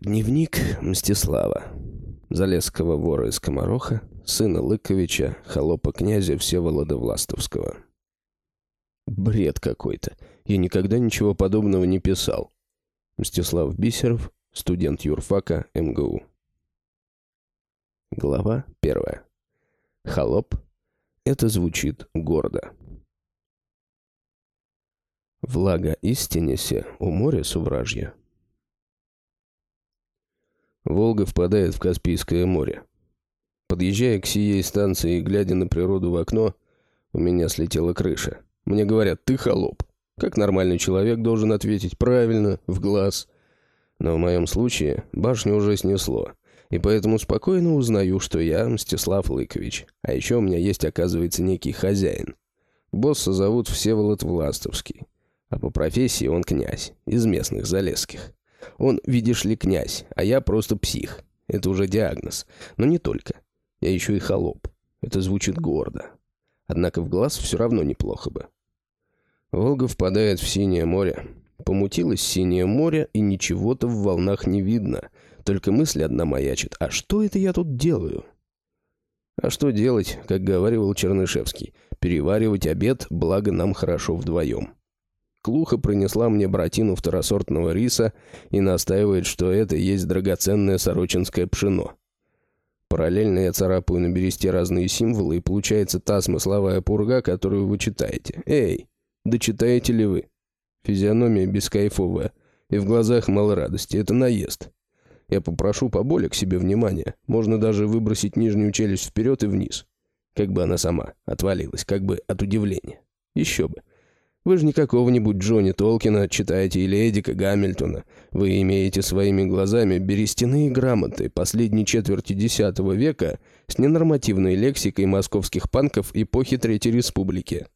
Дневник Мстислава. Залесского вора из Комароха, сына Лыковича, холопа князя Всеволода Властовского. Бред какой-то. Я никогда ничего подобного не писал. Мстислав Бисеров, студент юрфака МГУ. Глава первая. Холоп. Это звучит гордо. Влага истинесе у моря сувражья. Волга впадает в Каспийское море. Подъезжая к сией станции и глядя на природу в окно, у меня слетела крыша. Мне говорят, ты холоп. Как нормальный человек должен ответить правильно, в глаз. Но в моем случае башню уже снесло. И поэтому спокойно узнаю, что я Мстислав Лыкович. А еще у меня есть, оказывается, некий хозяин. Босса зовут Всеволод Властовский. А по профессии он князь, из местных залесских. Он, видишь ли, князь, а я просто псих. Это уже диагноз. Но не только. Я еще и холоп. Это звучит гордо. Однако в глаз все равно неплохо бы. Волга впадает в синее море. Помутилось синее море, и ничего-то в волнах не видно. Только мысль одна маячит. А что это я тут делаю? А что делать, как говорил Чернышевский? Переваривать обед, благо нам хорошо вдвоем. Клуха принесла мне братину второсортного риса и настаивает, что это есть драгоценное сорочинское пшено. Параллельно я царапаю на бересте разные символы, и получается та смысловая пурга, которую вы читаете. Эй, да читаете ли вы? Физиономия бескайфовая, и в глазах мало радости. Это наезд. Я попрошу поболее к себе внимания. Можно даже выбросить нижнюю челюсть вперед и вниз. Как бы она сама отвалилась, как бы от удивления. Еще бы. Вы же не какого-нибудь Джонни Толкина читаете или Эдика Гамильтона. Вы имеете своими глазами берестяные грамоты последней четверти X века с ненормативной лексикой московских панков эпохи Третьей Республики.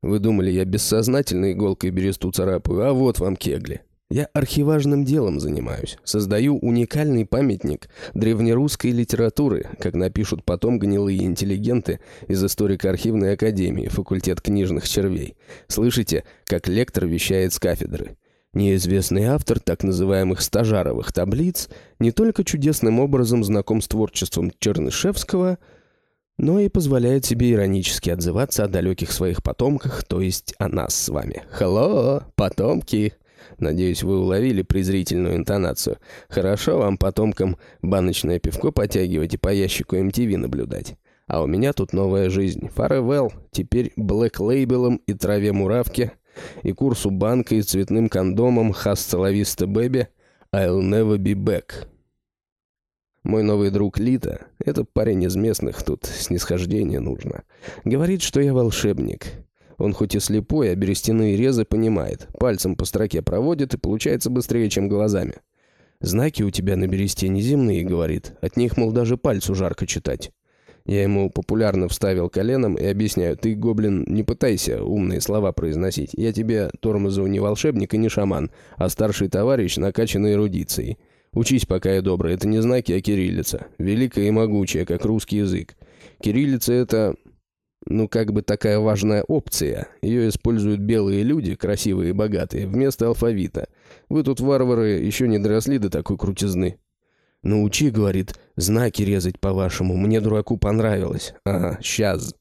Вы думали, я бессознательно иголкой бересту царапаю, а вот вам кегли. Я архиважным делом занимаюсь. Создаю уникальный памятник древнерусской литературы, как напишут потом гнилые интеллигенты из историко-архивной академии, факультет книжных червей. Слышите, как лектор вещает с кафедры. Неизвестный автор так называемых стажаровых таблиц не только чудесным образом знаком с творчеством Чернышевского, но и позволяет себе иронически отзываться о далеких своих потомках, то есть о нас с вами. «Хелло, потомки!» Надеюсь, вы уловили презрительную интонацию. Хорошо вам, потомкам, баночное пивко потягивать и по ящику MTV наблюдать. А у меня тут новая жизнь. Farewell. Теперь блэк лейбелом и траве муравки, и курсу банка, и цветным кондомом vista baby. I'll never be back. Мой новый друг Лита, это парень из местных, тут снисхождение нужно, говорит, что я волшебник. Он хоть и слепой, а берестяные резы понимает. Пальцем по строке проводит и получается быстрее, чем глазами. «Знаки у тебя на бересте неземные», — говорит. «От них, мол, даже пальцу жарко читать». Я ему популярно вставил коленом и объясняю, ты, гоблин, не пытайся умные слова произносить. Я тебе, Тормозов, не волшебник и не шаман, а старший товарищ, накачанный эрудицией. Учись, пока я добрый. Это не знаки, а кириллица. Великая и могучая, как русский язык. Кириллица — это ну, как бы такая важная опция. Ее используют белые люди, красивые и богатые, вместо алфавита. Вы тут, варвары, еще не доросли до такой крутизны. «Научи, — говорит, — знаки резать по-вашему. Мне, дураку, понравилось. Ага, сейчас».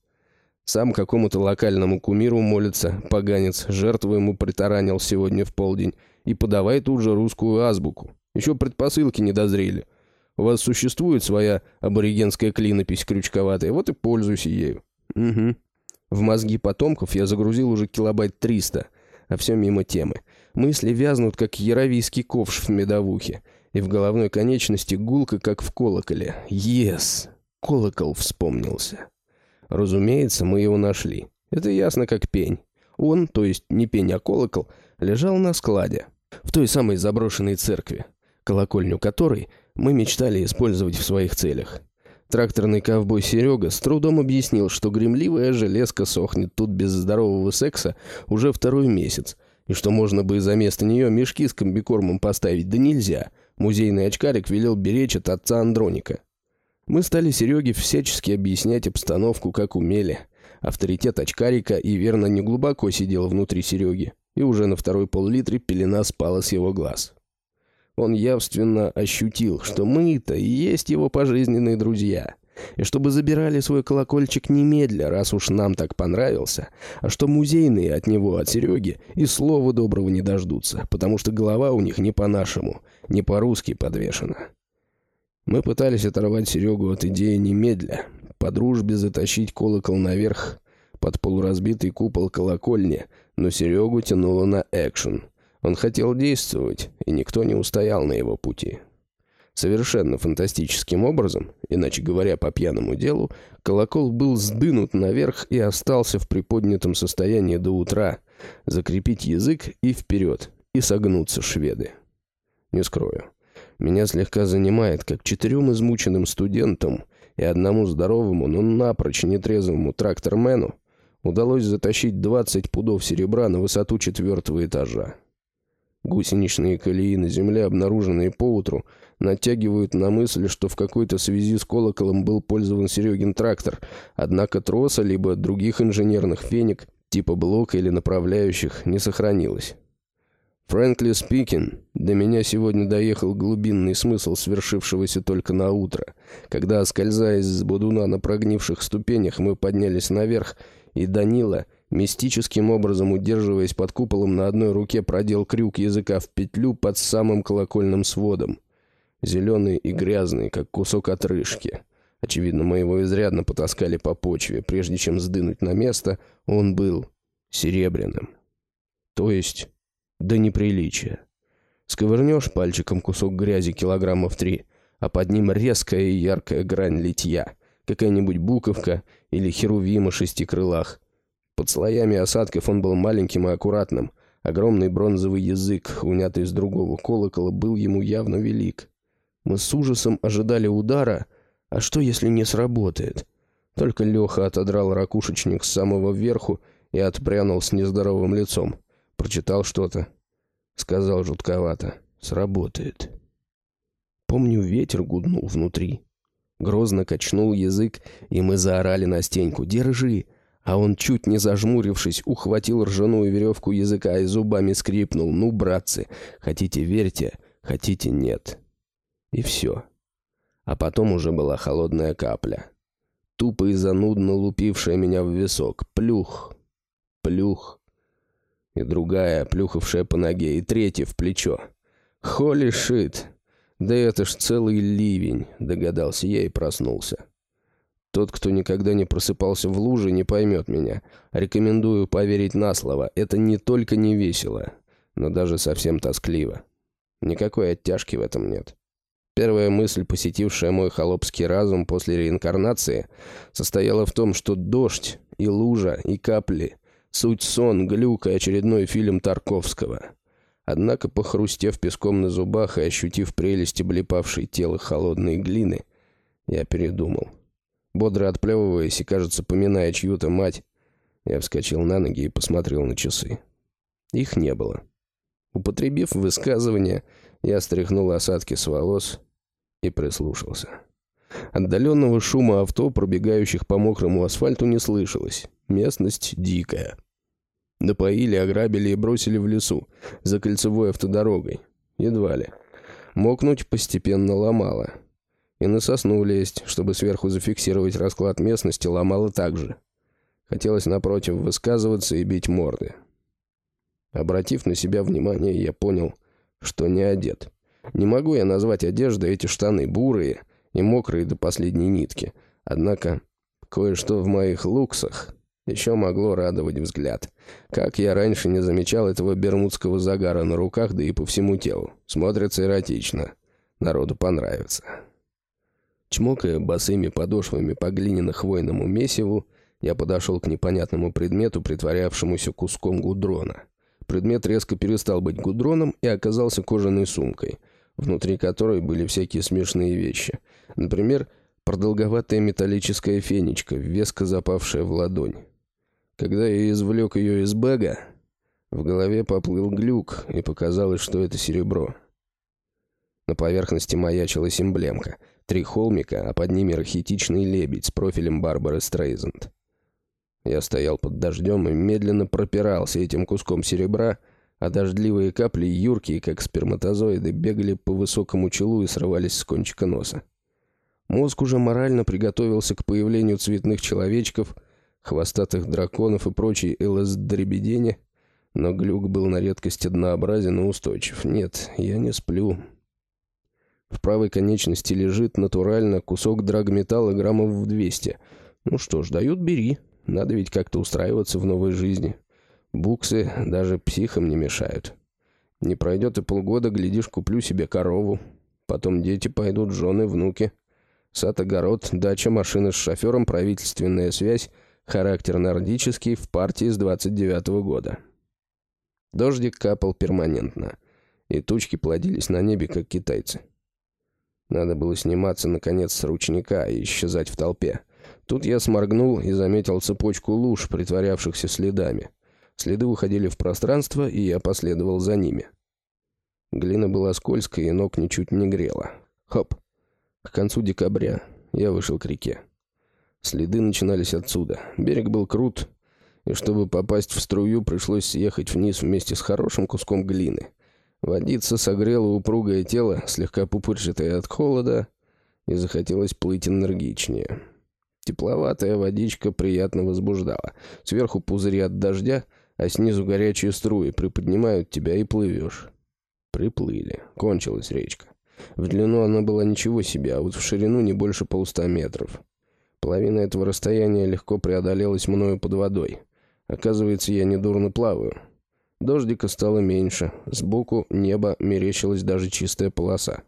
Сам какому-то локальному кумиру молится, поганец, жертву ему притаранил сегодня в полдень, и подавай тут же русскую азбуку. Еще предпосылки не дозрели. У вас существует своя аборигенская клинопись крючковатая, вот и пользуйся ею. Угу. В мозги потомков я загрузил уже килобайт триста, а все мимо темы. Мысли вязнут, как яровийский ковш в медовухе, и в головной конечности гулка, как в колоколе. Ес! Колокол вспомнился. Разумеется, мы его нашли. Это ясно как пень. Он, то есть не пень, а колокол, лежал на складе, в той самой заброшенной церкви, колокольню которой мы мечтали использовать в своих целях. Тракторный ковбой Серега с трудом объяснил, что гремливая железка сохнет тут без здорового секса уже второй месяц, и что можно бы за место нее мешки с комбикормом поставить, да нельзя. Музейный очкарик велел беречь от отца Андроника. Мы стали Сереге всячески объяснять обстановку, как умели. Авторитет очкарика и верно не глубоко сидел внутри Сереги, и уже на второй пол-литре пелена спала с его глаз. Он явственно ощутил, что мы-то и есть его пожизненные друзья. И чтобы забирали свой колокольчик немедля, раз уж нам так понравился, а что музейные от него, от Сереги, и слова доброго не дождутся, потому что голова у них не по-нашему, не по-русски подвешена. Мы пытались оторвать Серегу от идеи немедля, по дружбе затащить колокол наверх под полуразбитый купол колокольни, но Серегу тянуло на экшен. Он хотел действовать, и никто не устоял на его пути. Совершенно фантастическим образом, иначе говоря, по пьяному делу, колокол был сдвинут наверх и остался в приподнятом состоянии до утра. Закрепить язык и вперед, и согнуться шведы. Не скрою. Меня слегка занимает, как четырем измученным студентам и одному здоровому, но напрочь нетрезвому трактормену удалось затащить 20 пудов серебра на высоту четвертого этажа. Гусеничные колеи на земле, обнаруженные поутру, натягивают на мысль, что в какой-то связи с колоколом был пользован Серегин трактор, однако троса либо других инженерных феник, типа блока или направляющих, не сохранилось. Фрэнкли спикин, до меня сегодня доехал глубинный смысл свершившегося только на утро, когда, скользая с бодуна на прогнивших ступенях, мы поднялись наверх, и Данила — Мистическим образом, удерживаясь под куполом, на одной руке продел крюк языка в петлю под самым колокольным сводом. Зеленый и грязный, как кусок отрыжки. Очевидно, мы его изрядно потаскали по почве. Прежде чем сдынуть на место, он был серебряным. То есть до неприличия. Сковырнешь пальчиком кусок грязи килограммов три, а под ним резкая и яркая грань литья. Какая-нибудь буковка или херувима шести крылах. Под слоями осадков он был маленьким и аккуратным. Огромный бронзовый язык, унятый с другого колокола, был ему явно велик. Мы с ужасом ожидали удара, а что, если не сработает? Только Леха отодрал ракушечник с самого верху и отпрянул с нездоровым лицом. Прочитал что-то. Сказал жутковато. «Сработает». Помню, ветер гуднул внутри. Грозно качнул язык, и мы заорали на стеньку. «Держи!» А он, чуть не зажмурившись, ухватил ржаную веревку языка и зубами скрипнул. «Ну, братцы, хотите верьте, хотите нет». И все. А потом уже была холодная капля. Тупо и занудно лупившая меня в висок. Плюх. Плюх. И другая, плюхавшая по ноге, и третья в плечо. «Холи шит!» «Да это ж целый ливень», — догадался я и проснулся. Тот, кто никогда не просыпался в луже, не поймет меня. Рекомендую поверить на слово. Это не только не весело, но даже совсем тоскливо. Никакой оттяжки в этом нет. Первая мысль, посетившая мой холопский разум после реинкарнации, состояла в том, что дождь и лужа и капли — суть сон, глюк и очередной фильм Тарковского. Однако, похрустев песком на зубах и ощутив прелесть облепавшей тело холодной глины, я передумал. Бодро отплевываясь и, кажется, поминая чью-то мать, я вскочил на ноги и посмотрел на часы. Их не было. Употребив высказывание, я стряхнул осадки с волос и прислушался. Отдаленного шума авто, пробегающих по мокрому асфальту, не слышалось. Местность дикая. Напоили, ограбили и бросили в лесу, за кольцевой автодорогой. Едва ли. Мокнуть постепенно ломало. И на сосну лезть, чтобы сверху зафиксировать расклад местности, ломало так же. Хотелось, напротив, высказываться и бить морды. Обратив на себя внимание, я понял, что не одет. Не могу я назвать одеждой эти штаны бурые и мокрые до последней нитки. Однако кое-что в моих луксах еще могло радовать взгляд. Как я раньше не замечал этого бермудского загара на руках, да и по всему телу. Смотрится эротично. Народу понравится. Чмокая босыми подошвами по глиняно-хвойному месиву, я подошел к непонятному предмету, притворявшемуся куском гудрона. Предмет резко перестал быть гудроном и оказался кожаной сумкой, внутри которой были всякие смешные вещи. Например, продолговатая металлическая фенечка, веско запавшая в ладонь. Когда я извлек ее из бэга, в голове поплыл глюк, и показалось, что это серебро. На поверхности маячилась эмблемка — Три холмика, а под ними архетичный лебедь с профилем Барбары Стрейзенд. Я стоял под дождем и медленно пропирался этим куском серебра, а дождливые капли, юркие, как сперматозоиды, бегали по высокому челу и срывались с кончика носа. Мозг уже морально приготовился к появлению цветных человечков, хвостатых драконов и прочей ЛС-дребедени, но глюк был на редкость однообразен и устойчив. Нет, я не сплю. В правой конечности лежит натурально кусок драгметалла граммов в 200. Ну что ж, дают, бери. Надо ведь как-то устраиваться в новой жизни. Буксы даже психам не мешают. Не пройдет и полгода, глядишь, куплю себе корову. Потом дети пойдут, жены, внуки. Сад, огород, дача, машина с шофером, правительственная связь, характер нордический, в партии с 29 -го года. Дождик капал перманентно, и тучки плодились на небе, как китайцы. Надо было сниматься, наконец, с ручника и исчезать в толпе. Тут я сморгнул и заметил цепочку луж, притворявшихся следами. Следы уходили в пространство, и я последовал за ними. Глина была скользкой, и ног ничуть не грела. Хоп. К концу декабря я вышел к реке. Следы начинались отсюда. Берег был крут, и чтобы попасть в струю, пришлось съехать вниз вместе с хорошим куском глины. Водица согрела упругое тело, слегка пупырчатое от холода, и захотелось плыть энергичнее. Тепловатая водичка приятно возбуждала. Сверху пузыри от дождя, а снизу горячие струи приподнимают тебя и плывешь. Приплыли. Кончилась речка. В длину она была ничего себе, а вот в ширину не больше полуста метров. Половина этого расстояния легко преодолелась мною под водой. Оказывается, я недурно плаваю. Дождика стало меньше. Сбоку неба мерещилась даже чистая полоса.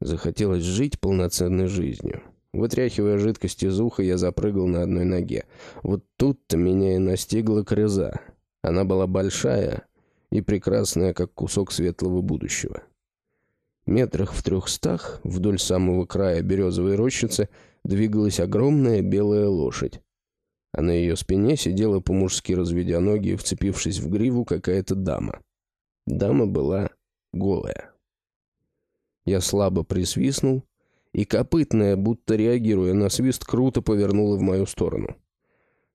Захотелось жить полноценной жизнью. Вытряхивая жидкость из уха, я запрыгал на одной ноге. Вот тут-то меня и настигла крыза. Она была большая и прекрасная, как кусок светлого будущего. Метрах в трехстах вдоль самого края березовой рощицы двигалась огромная белая лошадь а на ее спине сидела по-мужски разведя ноги вцепившись в гриву какая-то дама. Дама была голая. Я слабо присвистнул, и копытная, будто реагируя на свист, круто повернула в мою сторону.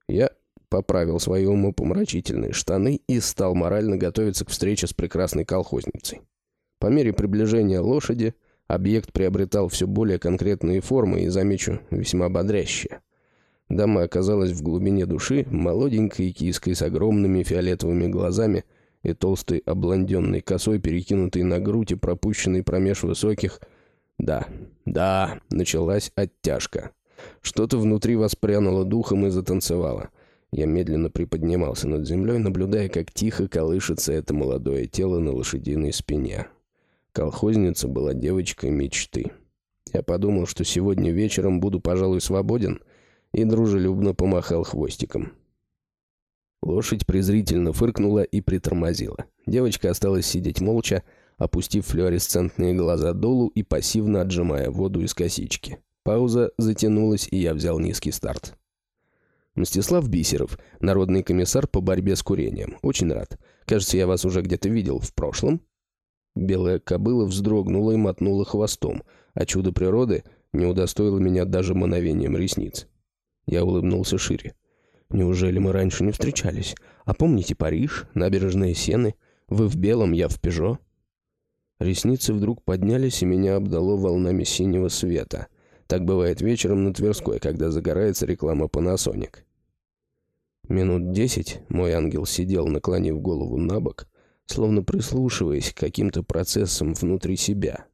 Я поправил свои умопомрачительные штаны и стал морально готовиться к встрече с прекрасной колхозницей. По мере приближения лошади объект приобретал все более конкретные формы и, замечу, весьма бодрящие. Дама оказалась в глубине души молоденькой киской с огромными фиолетовыми глазами и толстой облонденной косой, перекинутой на грудь и пропущенной промеж высоких... Да, да, началась оттяжка. Что-то внутри воспрянуло духом и затанцевало. Я медленно приподнимался над землей, наблюдая, как тихо колышется это молодое тело на лошадиной спине. Колхозница была девочкой мечты. Я подумал, что сегодня вечером буду, пожалуй, свободен — и дружелюбно помахал хвостиком. Лошадь презрительно фыркнула и притормозила. Девочка осталась сидеть молча, опустив флуоресцентные глаза долу и пассивно отжимая воду из косички. Пауза затянулась, и я взял низкий старт. Мстислав Бисеров, народный комиссар по борьбе с курением. Очень рад. Кажется, я вас уже где-то видел в прошлом. Белая кобыла вздрогнула и мотнула хвостом, а чудо природы не удостоило меня даже мановением ресниц. Я улыбнулся шире. «Неужели мы раньше не встречались? А помните Париж, набережные Сены? Вы в белом, я в Пежо?» Ресницы вдруг поднялись, и меня обдало волнами синего света. Так бывает вечером на Тверской, когда загорается реклама Panasonic. Минут десять мой ангел сидел, наклонив голову на бок, словно прислушиваясь к каким-то процессам внутри себя.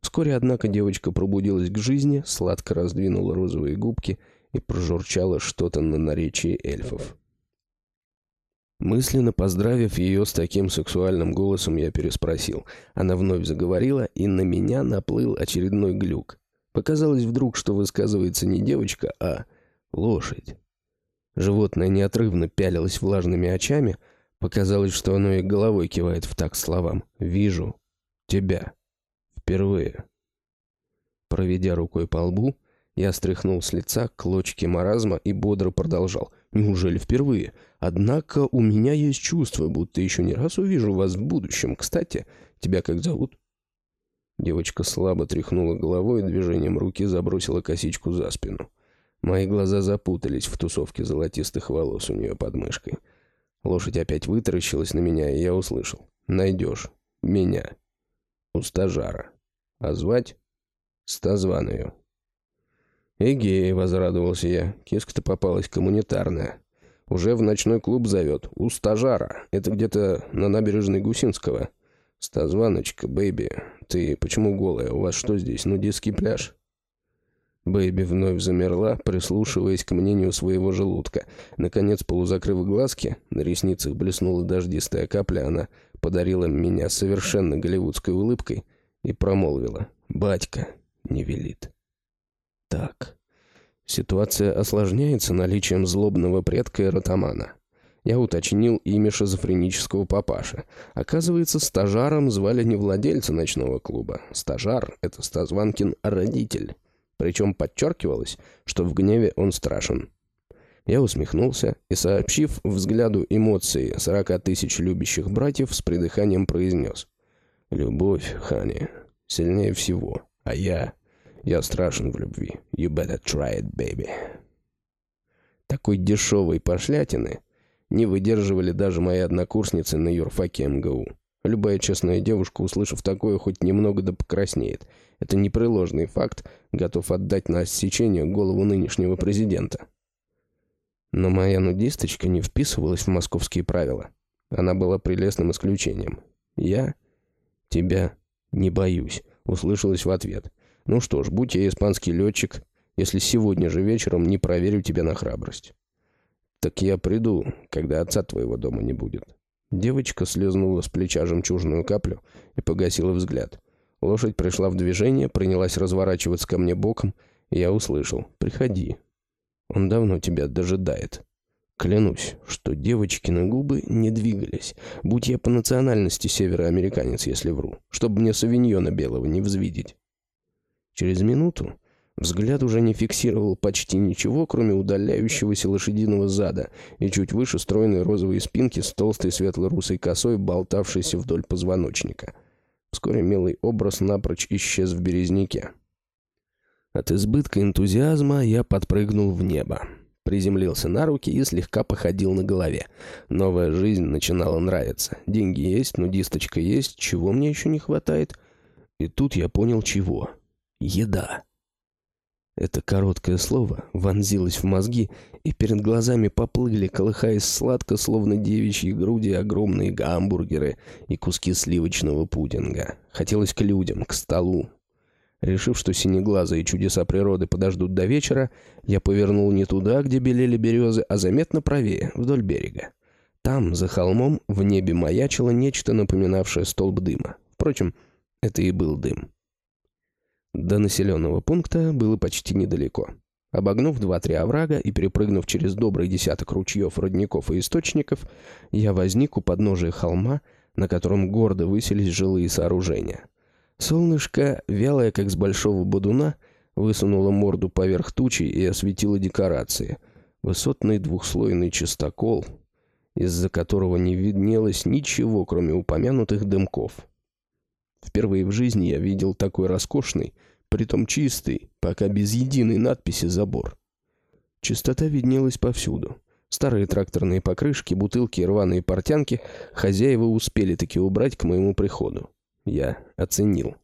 Вскоре, однако, девочка пробудилась к жизни, сладко раздвинула розовые губки — и прожурчало что-то на наречии эльфов. Мысленно поздравив ее с таким сексуальным голосом, я переспросил. Она вновь заговорила, и на меня наплыл очередной глюк. Показалось вдруг, что высказывается не девочка, а лошадь. Животное неотрывно пялилось влажными очами. Показалось, что оно и головой кивает в так словам. «Вижу. Тебя. Впервые». Проведя рукой по лбу, я стряхнул с лица клочки маразма и бодро продолжал. «Неужели впервые? Однако у меня есть чувство, будто еще не раз увижу вас в будущем. Кстати, тебя как зовут?» Девочка слабо тряхнула головой и движением руки забросила косичку за спину. Мои глаза запутались в тусовке золотистых волос у нее под мышкой. Лошадь опять вытаращилась на меня, и я услышал. «Найдешь. Меня. У стажара. А звать? Стазваную». «Эгей», — возрадовался я. Киска-то попалась коммунитарная. Уже в ночной клуб зовет. У стажара. Это где-то на набережной Гусинского. Стазваночка, бэйби. Ты почему голая? У вас что здесь, нудистский пляж?» Бэйби вновь замерла, прислушиваясь к мнению своего желудка. Наконец, полузакрыв глазки, на ресницах блеснула дождистая капля, она подарила меня совершенно голливудской улыбкой и промолвила «Батька не велит». Так, ситуация осложняется наличием злобного предка эротомана. Я уточнил имя шизофренического папаши. Оказывается, стажаром звали не владельца ночного клуба. Стажар — это Стазванкин родитель. Причем подчеркивалось, что в гневе он страшен. Я усмехнулся и, сообщив взгляду эмоции сорока тысяч любящих братьев, с придыханием произнес. «Любовь, Хани, сильнее всего, а я... я страшен в любви. You better try it, baby». Такой дешевой пошлятины не выдерживали даже мои однокурсницы на юрфаке МГУ. Любая честная девушка, услышав такое, хоть немного да покраснеет. Это непреложный факт, готов отдать на отсечение голову нынешнего президента. Но моя нудисточка не вписывалась в московские правила. Она была прелестным исключением. «Я тебя не боюсь», — услышалась в ответ. «Ну что ж, будь я испанский летчик, если сегодня же вечером не проверю тебя на храбрость». «Так я приду, когда отца твоего дома не будет». Девочка слезнула с плеча жемчужную каплю и погасила взгляд. Лошадь пришла в движение, принялась разворачиваться ко мне боком, и я услышал «Приходи». Он давно тебя дожидает. Клянусь, что девочкины губы не двигались. Будь я по национальности североамериканец, если вру, чтобы мне савиньона белого не взвидеть. Через минуту взгляд уже не фиксировал почти ничего, кроме удаляющегося лошадиного зада и чуть выше стройной розовой спинки с толстой светло-русой косой, болтавшейся вдоль позвоночника — Вскоре милый образ напрочь исчез в березняке. От избытка энтузиазма я подпрыгнул в небо. Приземлился на руки и слегка походил на голове. Новая жизнь начинала нравиться. Деньги есть, нудисточка есть, чего мне еще не хватает? И тут я понял, чего. Еда. Это короткое слово вонзилось в мозги, и перед глазами поплыли, колыхаясь сладко, словно девичьи груди, огромные гамбургеры и куски сливочного пудинга. Хотелось к людям, к столу. Решив, что синеглазые чудеса природы подождут до вечера, я повернул не туда, где белели березы, а заметно правее, вдоль берега. Там, за холмом, в небе маячило нечто, напоминавшее столб дыма. Впрочем, это и был дым. До населенного пункта было почти недалеко. Обогнув два-три оврага и перепрыгнув через добрый десяток ручьев, родников и источников, я возник у подножия холма, на котором гордо высились жилые сооружения. Солнышко, вялое как с большого бодуна, высунуло морду поверх тучи и осветило декорации. Высотный двухслойный чистокол, из-за которого не виднелось ничего, кроме упомянутых дымков. Впервые в жизни я видел такой роскошный, притом чистый, пока без единой надписи забор. Чистота виднелась повсюду. Старые тракторные покрышки, бутылки рваные портянки хозяева успели таки убрать к моему приходу. Я оценил.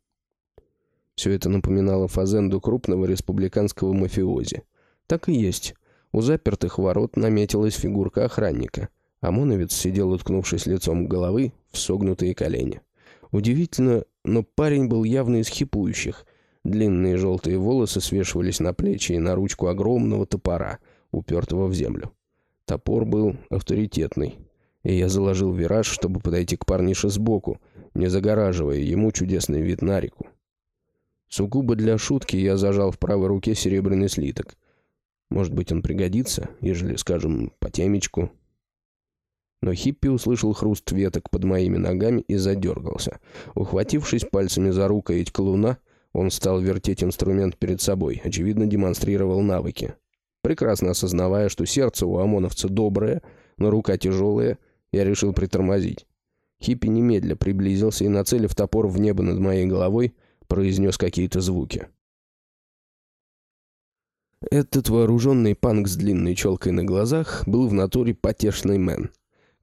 Все это напоминало фазенду крупного республиканского мафиози. Так и есть. У запертых ворот наметилась фигурка охранника. ОМОНовец сидел, уткнувшись лицом головы в согнутые колени. Удивительно, но парень был явно из хипующих. Длинные желтые волосы свешивались на плечи и на ручку огромного топора, упертого в землю. Топор был авторитетный, и я заложил вираж, чтобы подойти к парнише сбоку, не загораживая ему чудесный вид на реку. Сугубо для шутки я зажал в правой руке серебряный слиток. Может быть, он пригодится, ежели, скажем, по темечку, но Хиппи услышал хруст веток под моими ногами и задергался. Ухватившись пальцами за рукоять колуна, он стал вертеть инструмент перед собой, очевидно, демонстрировал навыки. Прекрасно осознавая, что сердце у ОМОНовца доброе, но рука тяжелая, я решил притормозить. Хиппи немедля приблизился и, нацелив топор в небо над моей головой, произнес какие-то звуки. Этот вооруженный панк с длинной челкой на глазах был в натуре потешный мэн.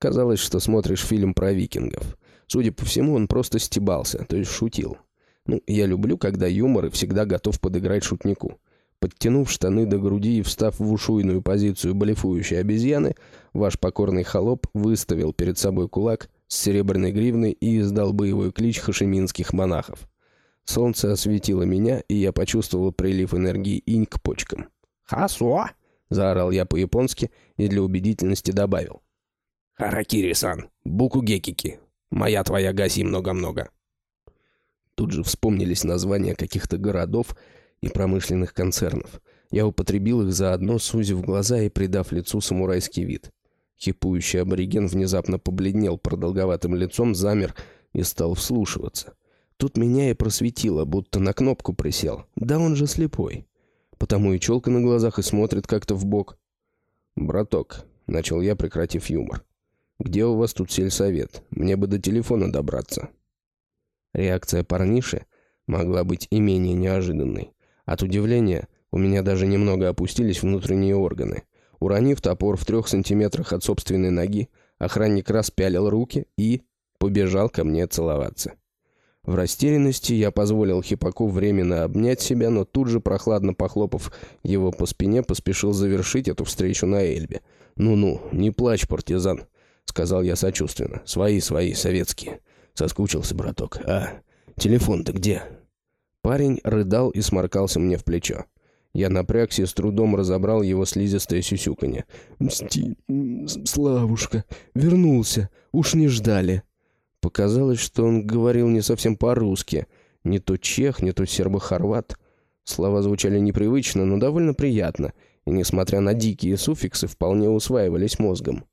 Казалось, что смотришь фильм про викингов. Судя по всему, он просто стебался, то есть шутил. Ну, я люблю, когда юмор и всегда готов подыграть шутнику. Подтянув штаны до груди и встав в ушуйную позицию блефующей обезьяны, ваш покорный холоп выставил перед собой кулак с серебряной гривной и издал боевой клич хашеминских монахов. Солнце осветило меня, и я почувствовал прилив энергии инь к почкам. «Хасуа!» — заорал я по-японски и для убедительности добавил. «Харакири-сан, буку-гекики, моя твоя гаси много-много». Тут же вспомнились названия каких-то городов и промышленных концернов. Я употребил их заодно, сузив глаза и придав лицу самурайский вид. Хипующий абориген внезапно побледнел продолговатым лицом, замер и стал вслушиваться. Тут меня и просветило, будто на кнопку присел. Да он же слепой. Потому и челка на глазах и смотрит как-то в бок. «Браток», — начал я, прекратив юмор, — «где у вас тут сельсовет? Мне бы до телефона добраться». Реакция парниши могла быть и менее неожиданной. От удивления у меня даже немного опустились внутренние органы. Уронив топор в трех сантиметрах от собственной ноги, охранник распялил руки и побежал ко мне целоваться. В растерянности я позволил Хипаку временно обнять себя, но тут же, прохладно похлопав его по спине, поспешил завершить эту встречу на Эльбе. «Ну-ну, не плачь, партизан», — сказал я сочувственно. «Свои, свои, советские». Соскучился, браток. «А, телефон-то где?» Парень рыдал и сморкался мне в плечо. Я напрягся и с трудом разобрал его слизистое сюсюканье. «Мсти... Славушка, вернулся. Уж не ждали». Показалось, что он говорил не совсем по-русски. Не то чех, не то сербо-хорват. Слова звучали непривычно, но довольно приятно, и, несмотря на дикие суффиксы, вполне усваивались мозгом.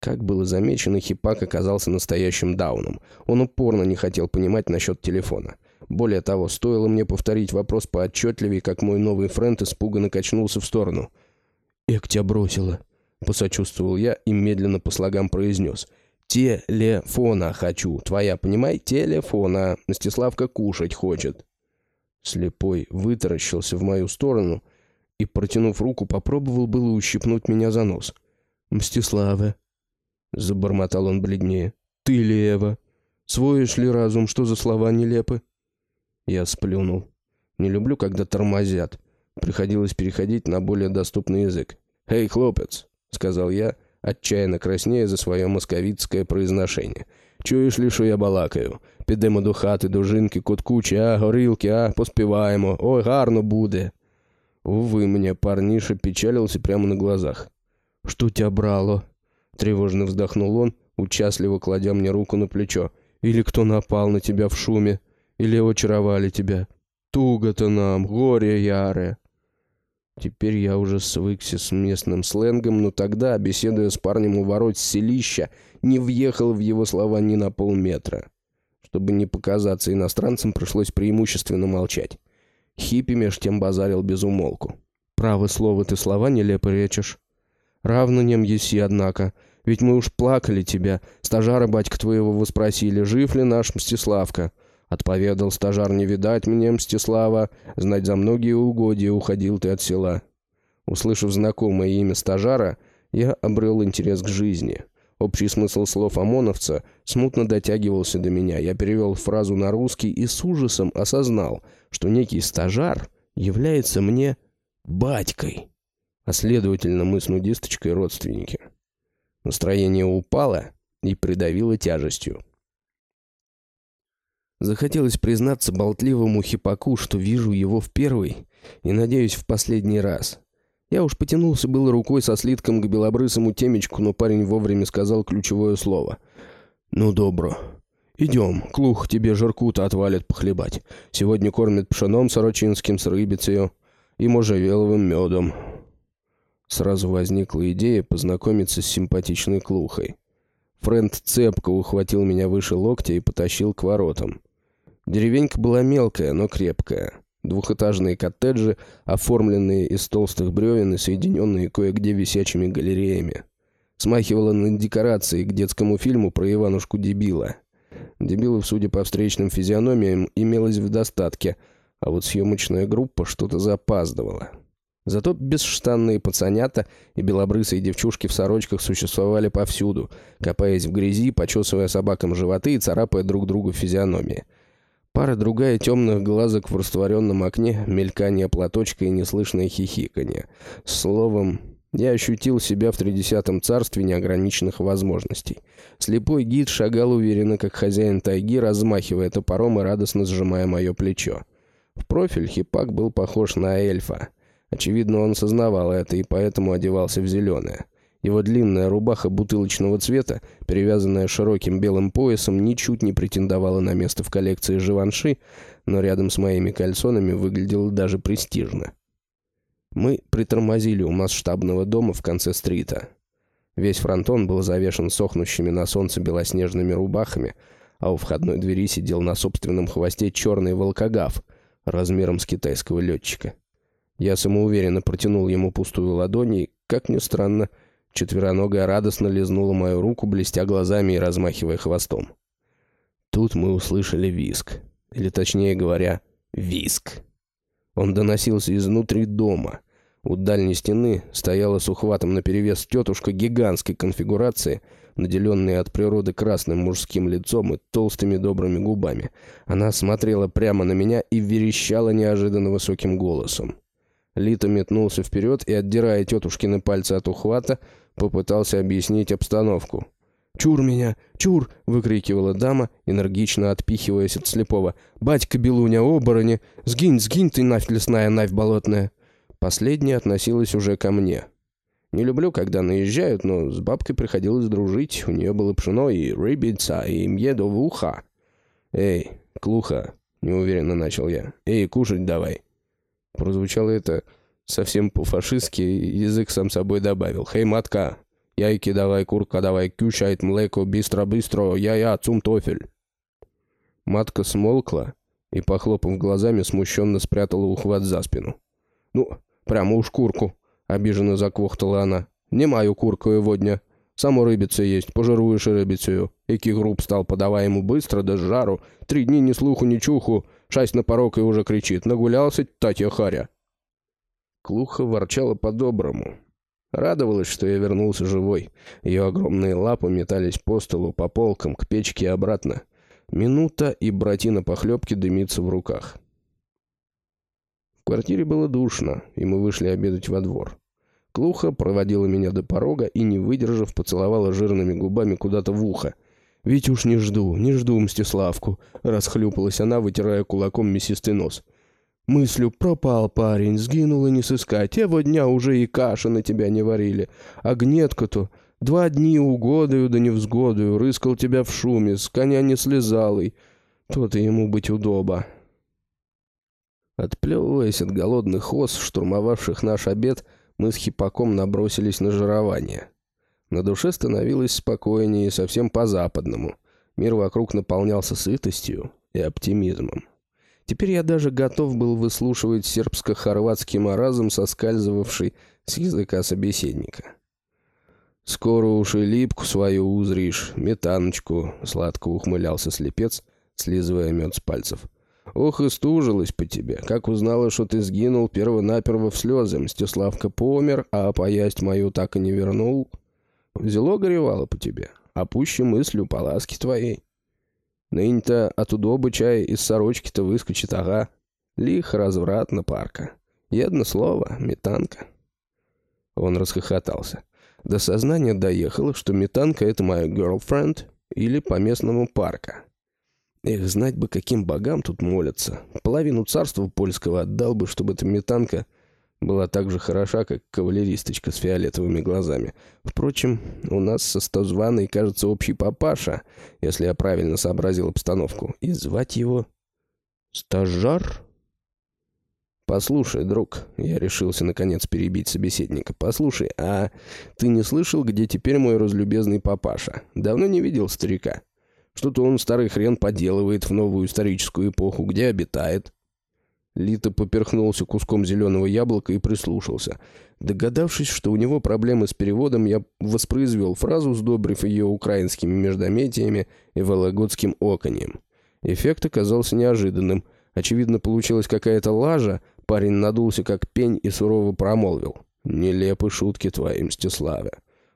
Как было замечено, Хипак оказался настоящим дауном. Он упорно не хотел понимать насчет телефона. Более того, стоило мне повторить вопрос поотчетливее, как мой новый френд испуганно качнулся в сторону. «Эк, тебя бросило», — посочувствовал я и медленно по слогам произнес — Телефона хочу. Твоя, понимай, телефона. Мстиславка кушать хочет. Слепой вытаращился в мою сторону и, протянув руку, попробовал было ущипнуть меня за нос. «Мстислава!» — забормотал он бледнее. «Ты лево! Своешь ли разум, что за слова нелепы?» Я сплюнул. Не люблю, когда тормозят. Приходилось переходить на более доступный язык. «Эй, хлопец!» — сказал я — отчаянно краснея за свое московитское произношение. «Чуєш ли, що я балакаю? Підемо до хати, до жінки, коткучі, а, горілки, а, поспіваємо. Ой, гарно буде!» Увы, мне парниша печалился прямо на глазах. «Что тебя брало?» Тревожно вздохнул он, участливо кладя мне руку на плечо. «Или кто напал на тебя в шуме? Или очаровали тебя? Туго-то нам, горе ярое!» Теперь я уже свыкся с местным сленгом, но тогда, беседуя с парнем у ворот селища, не въехал в его слова ни на полметра. Чтобы не показаться иностранцам, пришлось преимущественно молчать. Хиппи меж тем базарил без умолку. «Право слово ты слова нелепо речешь. Равно нем еси, однако. Ведь мы уж плакали тебя. Стажара батька твоего воспросили, жив ли наш Мстиславка. Отповедал стажар, не видать мне, Мстислава, знать за многие угодья уходил ты от села. Услышав знакомое имя стажара, я обрел интерес к жизни. Общий смысл слов ОМОНовца смутно дотягивался до меня. Я перевел фразу на русский и с ужасом осознал, что некий стажар является мне батькой, а следовательно мы с нудисточкой родственники. Настроение упало и придавило тяжестью. Захотелось признаться болтливому хипаку, что вижу его в первый и, надеюсь, в последний раз. Я уж потянулся было рукой со слитком к белобрысому темечку, но парень вовремя сказал ключевое слово. «Ну, добро. Идем, клух тебе жирку-то отвалит похлебать. Сегодня кормят пшеном сорочинским с рыбицею и можжевеловым медом». Сразу возникла идея познакомиться с симпатичной клухой. Френд цепко ухватил меня выше локтя и потащил к воротам. Деревенька была мелкая, но крепкая. Двухэтажные коттеджи, оформленные из толстых бревен и соединенные кое-где висячими галереями. Смахивало на декорации к детскому фильму про Иванушку-дебила. Дебилов, судя по встречным физиономиям, имелось в достатке, а вот съемочная группа что-то запаздывала. Зато бесштанные пацанята и белобрысые девчушки в сорочках существовали повсюду, копаясь в грязи, почесывая собакам животы и царапая друг другу физиономии. Пара-другая темных глазок в растворенном окне, мелькание платочка и неслышное хихиканье. Словом, я ощутил себя в тридесятом царстве неограниченных возможностей. Слепой гид шагал уверенно, как хозяин тайги, размахивая топором и радостно сжимая мое плечо. В профиль хипак был похож на эльфа. Очевидно, он сознавал это и поэтому одевался в зеленое. Его длинная рубаха бутылочного цвета, перевязанная широким белым поясом, ничуть не претендовала на место в коллекции Живанши, но рядом с моими кальсонами выглядела даже престижно. Мы притормозили у масштабного дома в конце стрита. Весь фронтон был завешен сохнущими на солнце белоснежными рубахами, а у входной двери сидел на собственном хвосте черный волкогав размером с китайского летчика. Я самоуверенно протянул ему пустую ладонь, и, как ни странно, четвероногая радостно лизнула мою руку, блестя глазами и размахивая хвостом. Тут мы услышали виск. Или, точнее говоря, виск. Он доносился изнутри дома. У дальней стены стояла с ухватом наперевес тетушка гигантской конфигурации, наделенная от природы красным мужским лицом и толстыми добрыми губами. Она смотрела прямо на меня и верещала неожиданно высоким голосом. Лита метнулся вперед и, отдирая тетушкины пальцы от ухвата, попытался объяснить обстановку. «Чур меня! Чур!» — выкрикивала дама, энергично отпихиваясь от слепого. «Батька Белуня, оборони! Сгинь, сгинь ты, навь лесная, навь болотная!» Последняя относилась уже ко мне. Не люблю, когда наезжают, но с бабкой приходилось дружить. У нее было пшено и рыбица, и мьедовуха. «Эй, клуха!» — неуверенно начал я. «Эй, кушать давай!» Прозвучало это совсем по-фашистски, язык сам собой добавил. «Хей, матка, Яйки давай, курка давай, кючает млеко, быстро-быстро, я-я, цум тофель. Матка смолкла и, похлопав глазами, смущенно спрятала ухват за спину. «Ну, прямо уж курку», — обиженно заквохтала она. «Не мою курку его дня. Само рыбица есть, пожируешь и рыбицею. Эки груб стал, подавай ему быстро, да с жару. Три дни ни слуху, ни чуху. Шасть на порог и уже кричит. Нагулялся, татья харя». Клуха ворчала по-доброму, Радовалась, что я вернулся живой. Ее огромные лапы метались по столу, по полкам, к печке и обратно. Минута, и братина похлебки дымится в руках. В квартире было душно, и мы вышли обедать во двор. Клуха проводила меня до порога и, не выдержав, поцеловала жирными губами куда-то в ухо. «Ведь уж не жду, не жду Мстиславку», — расхлюпалась она, вытирая кулаком мясистый нос. Мыслю пропал парень, сгинул и не сыскать. Его дня уже и каши на тебя не варили. А гнетка-то два дни угодою да невзгодою, рыскал тебя в шуме, с коня не слезал и... То-то ему быть удобо. Отплевываясь от голодных ос, штурмовавших наш обед, мы с хипаком набросились на жирование. На душе становилось спокойнее совсем по-западному. Мир вокруг наполнялся сытостью и оптимизмом. Теперь я даже готов был выслушивать сербско-хорватский маразм, соскальзывавший с языка собеседника. «Скоро уж и липку свою узришь, метаночку», — сладко ухмылялся слепец, слизывая мед с пальцев. «Ох, и стужилась по тебе. Как узнала, что ты сгинул перво-наперво в слезы. Мстиславка помер, а поясть мою так и не вернул. Взяло горевало по тебе, а пуще мыслью по ласке твоей». Ныне-то от удобы чай из сорочки-то выскочит, ага. Лихо развратно парка. И одно слово — метанка. Он расхохотался. До сознания доехало, что метанка — это моя girlfriend или по-местному парка. Эх, знать бы, каким богам тут молятся. Половину царства польского отдал бы, чтобы эта метанка была так же хороша, как кавалеристочка с фиолетовыми глазами. Впрочем, у нас со Стозваной, кажется, общий папаша, если я правильно сообразил обстановку. И звать его... Стажар? «Послушай, друг», — я решился наконец перебить собеседника, «послушай, а ты не слышал, где теперь мой разлюбезный папаша? Давно не видел старика. Что-то он, старый хрен, поделывает в новую историческую эпоху, где обитает». Лита поперхнулся куском зеленого яблока и прислушался. Догадавшись, что у него проблемы с переводом, я воспроизвел фразу, сдобрив ее украинскими междометиями и вологодским оконьем. Эффект оказался неожиданным. Очевидно, получилась какая-то лажа, Парень надулся, как пень, и сурово промолвил. «Нелепы шутки твои, Мстиславе.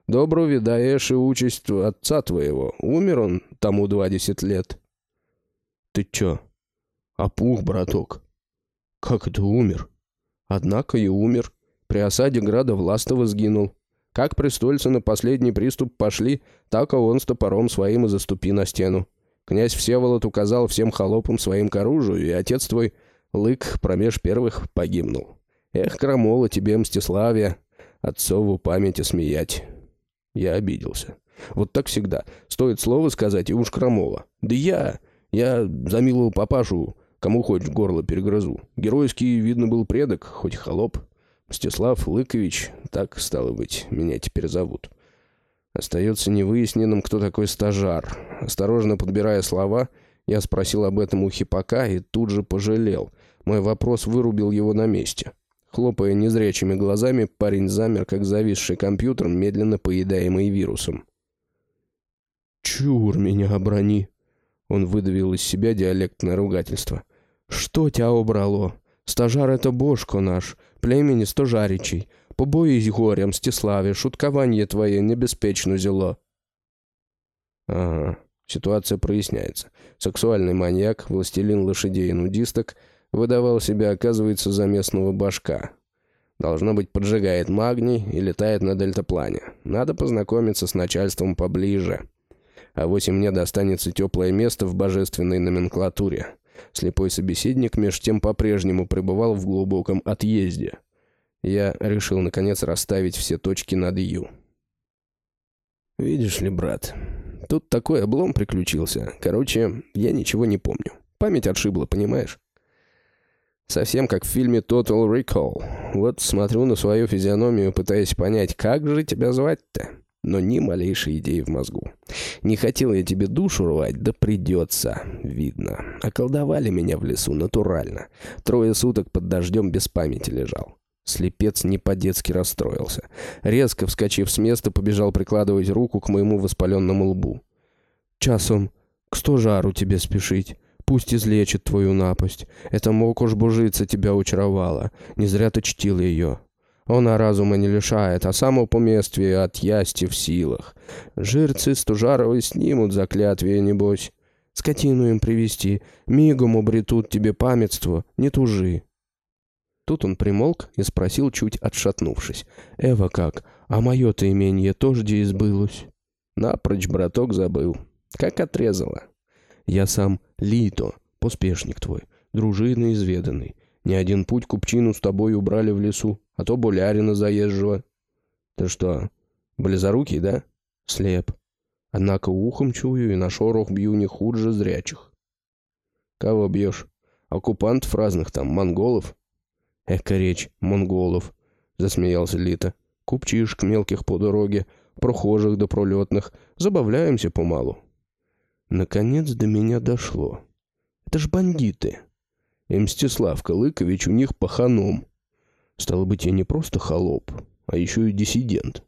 Добро видаешь и участь отца твоего. Умер он тому двадцать лет». «Ты чё? Опух, браток?» «Как это умер?» «Однако и умер. При осаде града Властова сгинул. Как престольцы на последний приступ пошли, так и он с топором своим и заступи на стену. Князь Всеволод указал всем холопам своим к оружию, и отец твой, Лык, промеж первых погибнул. Эх, крамола тебе, Мстиславия, отцову памяти смеять. Я обиделся. Вот так всегда. Стоит слово сказать, и уж крамола. Да я... Я за милого папашу, кому хоть горло перегрызу. Геройский, видно, был предок, хоть холоп. Мстислав Лыкович, так, стало быть, меня теперь зовут. Остается невыясненным, кто такой стажар. Осторожно подбирая слова, я спросил об этом у Хипака и тут же пожалел. Мой вопрос вырубил его на месте. Хлопая незрячими глазами, парень замер, как зависший компьютер, медленно поедаемый вирусом. «Чур меня оброни!» Он выдавил из себя диалектное ругательство. «Что тебя убрало? Стажар — это бошко наш, племени стожаричей. Побоюсь горя, Мстиславе, шуткование твое небеспечно зело». Ага, ситуация проясняется. Сексуальный маньяк, властелин лошадей и нудисток — Выдавал себя, оказывается, за местного башка. Должно быть, поджигает магний и летает на дельтаплане. Надо познакомиться с начальством поближе. А вось и мне достанется теплое место в божественной номенклатуре. Слепой собеседник меж тем по-прежнему пребывал в глубоком отъезде. Я решил, наконец, расставить все точки над «ю». «Видишь ли, брат, тут такой облом приключился. Короче, я ничего не помню. Память отшибла, понимаешь? Совсем как в фильме Total Recall. Вот смотрю на свою физиономию, пытаясь понять, как же тебя звать-то? Но ни малейшей идеи в мозгу. Не хотел я тебе душу рвать, да придется, видно. Околдовали меня в лесу натурально. Трое суток под дождем без памяти лежал. Слепец не по-детски расстроился. Резко вскочив с места, побежал прикладывать руку к моему воспаленному лбу. «Часом к сто жару тебе спешить. Пусть излечит твою напасть. Это мог уж божица тебя учаровала. Не зря ты чтил ее. Она разума не лишает, а само помествие от ясти в силах. Жирцы стужаровы снимут заклятвие, небось. Скотину им привести, мигом обретут тебе памятство, не тужи. Тут он примолк и спросил, чуть отшатнувшись. «Эва как? А мое-то имение тоже где избылось?» Напрочь браток забыл. Как отрезало. Я сам Лито, поспешник твой, дружина изведанный. Ни один путь купчину с тобой убрали в лесу, а то болярина заезжего. Ты что, близорукий, да? Слеп. Однако ухом чую и на шорох бью не хуже зрячих. Кого бьешь? Оккупантов разных там, монголов? Эка речь, монголов, засмеялся Лита. Купчишек мелких по дороге, прохожих да пролетных. Забавляемся помалу. Наконец до меня дошло. Это ж бандиты. И Мстислав Калыкович у них паханом. Стало быть, я не просто холоп, а еще и диссидент.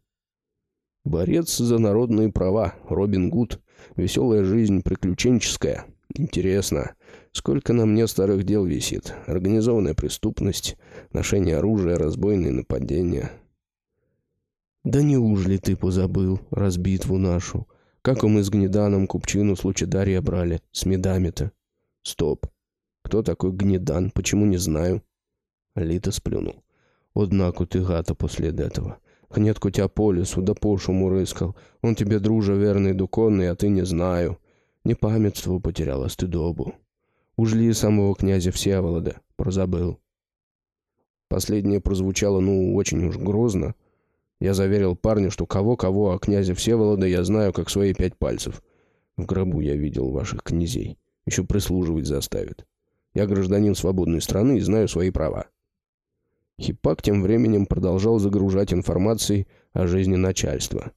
Борец за народные права, Робин Гуд. Веселая жизнь, приключенческая. Интересно, сколько на мне старых дел висит. Организованная преступность, ношение оружия, разбойные нападения. Да неужели ты позабыл разбитву нашу? Как мы с Гнеданом купчину с Лучедарья брали, с медами-то? Стоп. Кто такой Гнедан? Почему не знаю? Лита сплюнул. Однако ты гата после этого. Гнетку тебя по лесу, да по шуму рыскал. Он тебе дружа верный дуконный, а ты не знаю. Не памятство потерял, а стыдобу. Ужли самого князя Всеволода. Прозабыл. Последнее прозвучало, ну, очень уж грозно, я заверил парня, что кого-кого, а князя Всеволода я знаю, как свои пять пальцев. В гробу я видел ваших князей. Еще прислуживать заставят. Я гражданин свободной страны и знаю свои права. Хипак тем временем продолжал загружать информацией о жизни начальства.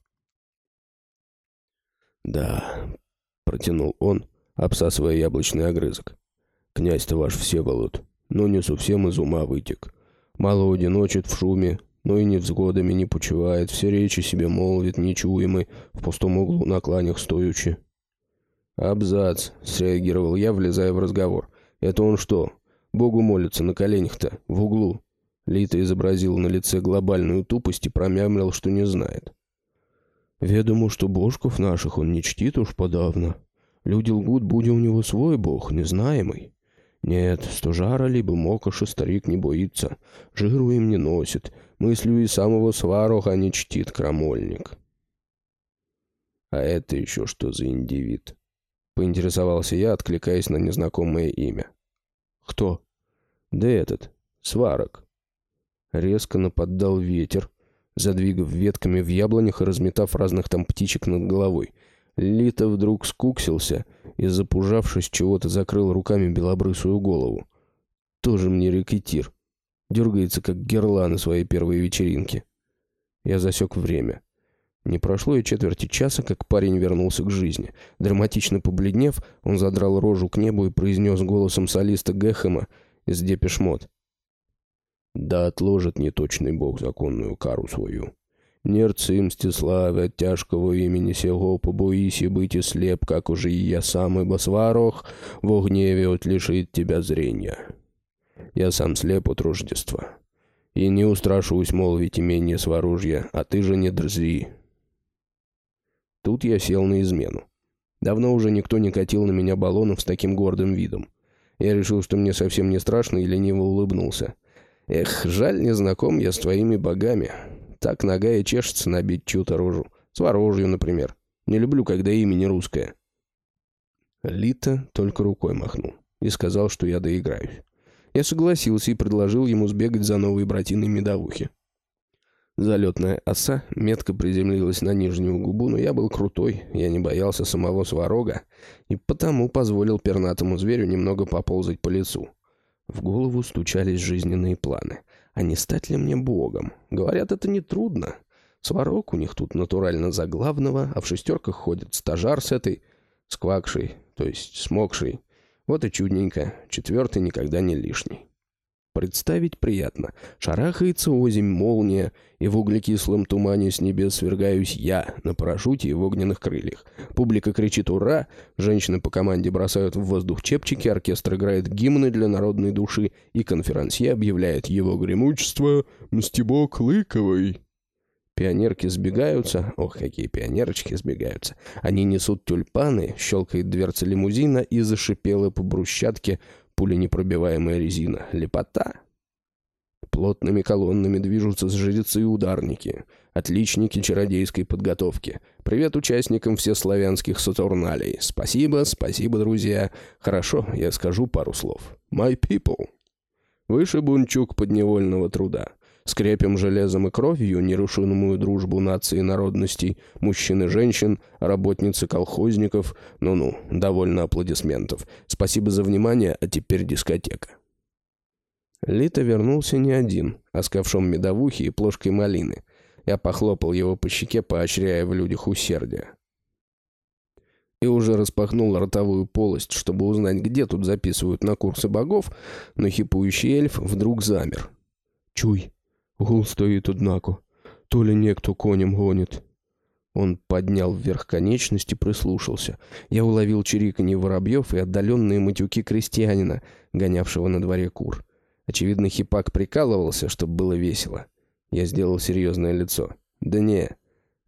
«Да», — протянул он, обсасывая яблочный огрызок. «Князь-то ваш Всеволод, но не совсем из ума вытек. Мало одиночит в шуме, но и невзгодами не почивает, все речи себе молвит, нечуемый, в пустом углу на кланях стоючи. «Абзац», — среагировал я, влезая в разговор. «Это он что, Богу молится на коленях-то, в углу». Лита изобразил на лице глобальную тупость и промямлил, что не знает. «Ведому, что божков наших он не чтит уж подавно. Люди лгут, будь у него свой бог, незнаемый. Нет, стужара либо мокоши старик не боится, жиру им не носит, мыслью и самого свароха не чтит крамольник». «А это еще что за индивид?» — поинтересовался я, откликаясь на незнакомое имя. «Кто?» «Да этот, сварок». Резко нападал ветер, задвигав ветками в яблонях и разметав разных там птичек над головой. Лита вдруг скуксился и, запужавшись, чего-то закрыл руками белобрысую голову. Тоже мне рекетир. Дергается, как герла на своей первой вечеринке. Я засек время. Не прошло и четверти часа, как парень вернулся к жизни. Драматично побледнев, он задрал рожу к небу и произнес голосом солиста Гэхэма из Депешмот. Да отложит неточный бог законную кару свою. Нерцы мстиславе от тяжкого имени сего побоись и быть и слеп, как уже и я сам, ибо сварох во гневе от лишит тебя зрения. Я сам слеп от рождества. И не устрашусь молвить имение сваружья, а ты же не дрзи. Тут я сел на измену. Давно уже никто не катил на меня баллонов с таким гордым видом. Я решил, что мне совсем не страшно, и лениво улыбнулся. Эх, жаль, не знаком я с твоими богами. Так нога и чешется набить чью-то рожу. С ворожью, например. Не люблю, когда имя не русское. Лита только рукой махнул и сказал, что я доиграюсь. Я согласился и предложил ему сбегать за новой братиной медовухи. Залетная оса метко приземлилась на нижнюю губу, но я был крутой, я не боялся самого сварога, и потому позволил пернатому зверю немного поползать по лицу. В голову стучались жизненные планы. А не стать ли мне богом? Говорят, это нетрудно. Сварог у них тут натурально за главного, а в шестерках ходит стажар с этой сквакшей, то есть смокшей. Вот и чудненько. Четвертый никогда не лишний. Представить приятно. Шарахается озимь молния, и в углекислом тумане с небес свергаюсь я на парашюте и в огненных крыльях. Публика кричит «Ура!», женщины по команде бросают в воздух чепчики, оркестр играет гимны для народной души, и конферансье объявляет его гремучество «Мстебок Лыковой». Пионерки сбегаются, ох, какие пионерочки сбегаются. Они несут тюльпаны, щелкает дверца лимузина и зашипела по брусчатке пуленепробиваемая резина. Лепота. Плотными колоннами движутся жрецы и ударники. Отличники чародейской подготовки. Привет участникам всеславянских сатурналей. Спасибо, спасибо, друзья. Хорошо, я скажу пару слов. My people. Выше бунчук подневольного труда. Скрепим железом и кровью нерушимую дружбу наций и народностей, мужчин и женщин, работниц и колхозников. Ну-ну, довольно аплодисментов. Спасибо за внимание, а теперь дискотека. Лита вернулся не один, а с ковшом медовухи и плошкой малины. Я похлопал его по щеке, поощряя в людях усердие. И уже распахнул ротовую полость, чтобы узнать, где тут записывают на курсы богов, но хипующий эльф вдруг замер. «Чуй!» Гул стоит, однако. То ли некто конем гонит. Он поднял вверх конечность и прислушался. Я уловил чириканье воробьев и отдаленные матюки крестьянина, гонявшего на дворе кур. Очевидно, хипак прикалывался, чтобы было весело. Я сделал серьезное лицо. «Да не,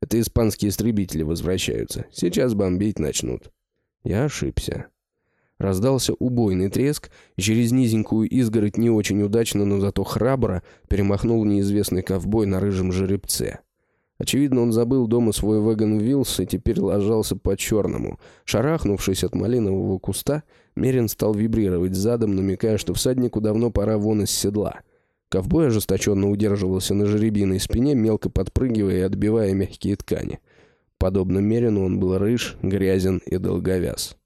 это испанские истребители возвращаются. Сейчас бомбить начнут». Я ошибся. Раздался убойный треск, через низенькую изгородь не очень удачно, но зато храбро перемахнул неизвестный ковбой на рыжем жеребце. Очевидно, он забыл дома свой вагон Вилс и теперь ложался по-черному. Шарахнувшись от малинового куста, Мерин стал вибрировать задом, намекая, что всаднику давно пора вон из седла. Ковбой ожесточенно удерживался на жеребиной спине, мелко подпрыгивая и отбивая мягкие ткани. Подобно Мерину он был рыж, грязен и долговяз.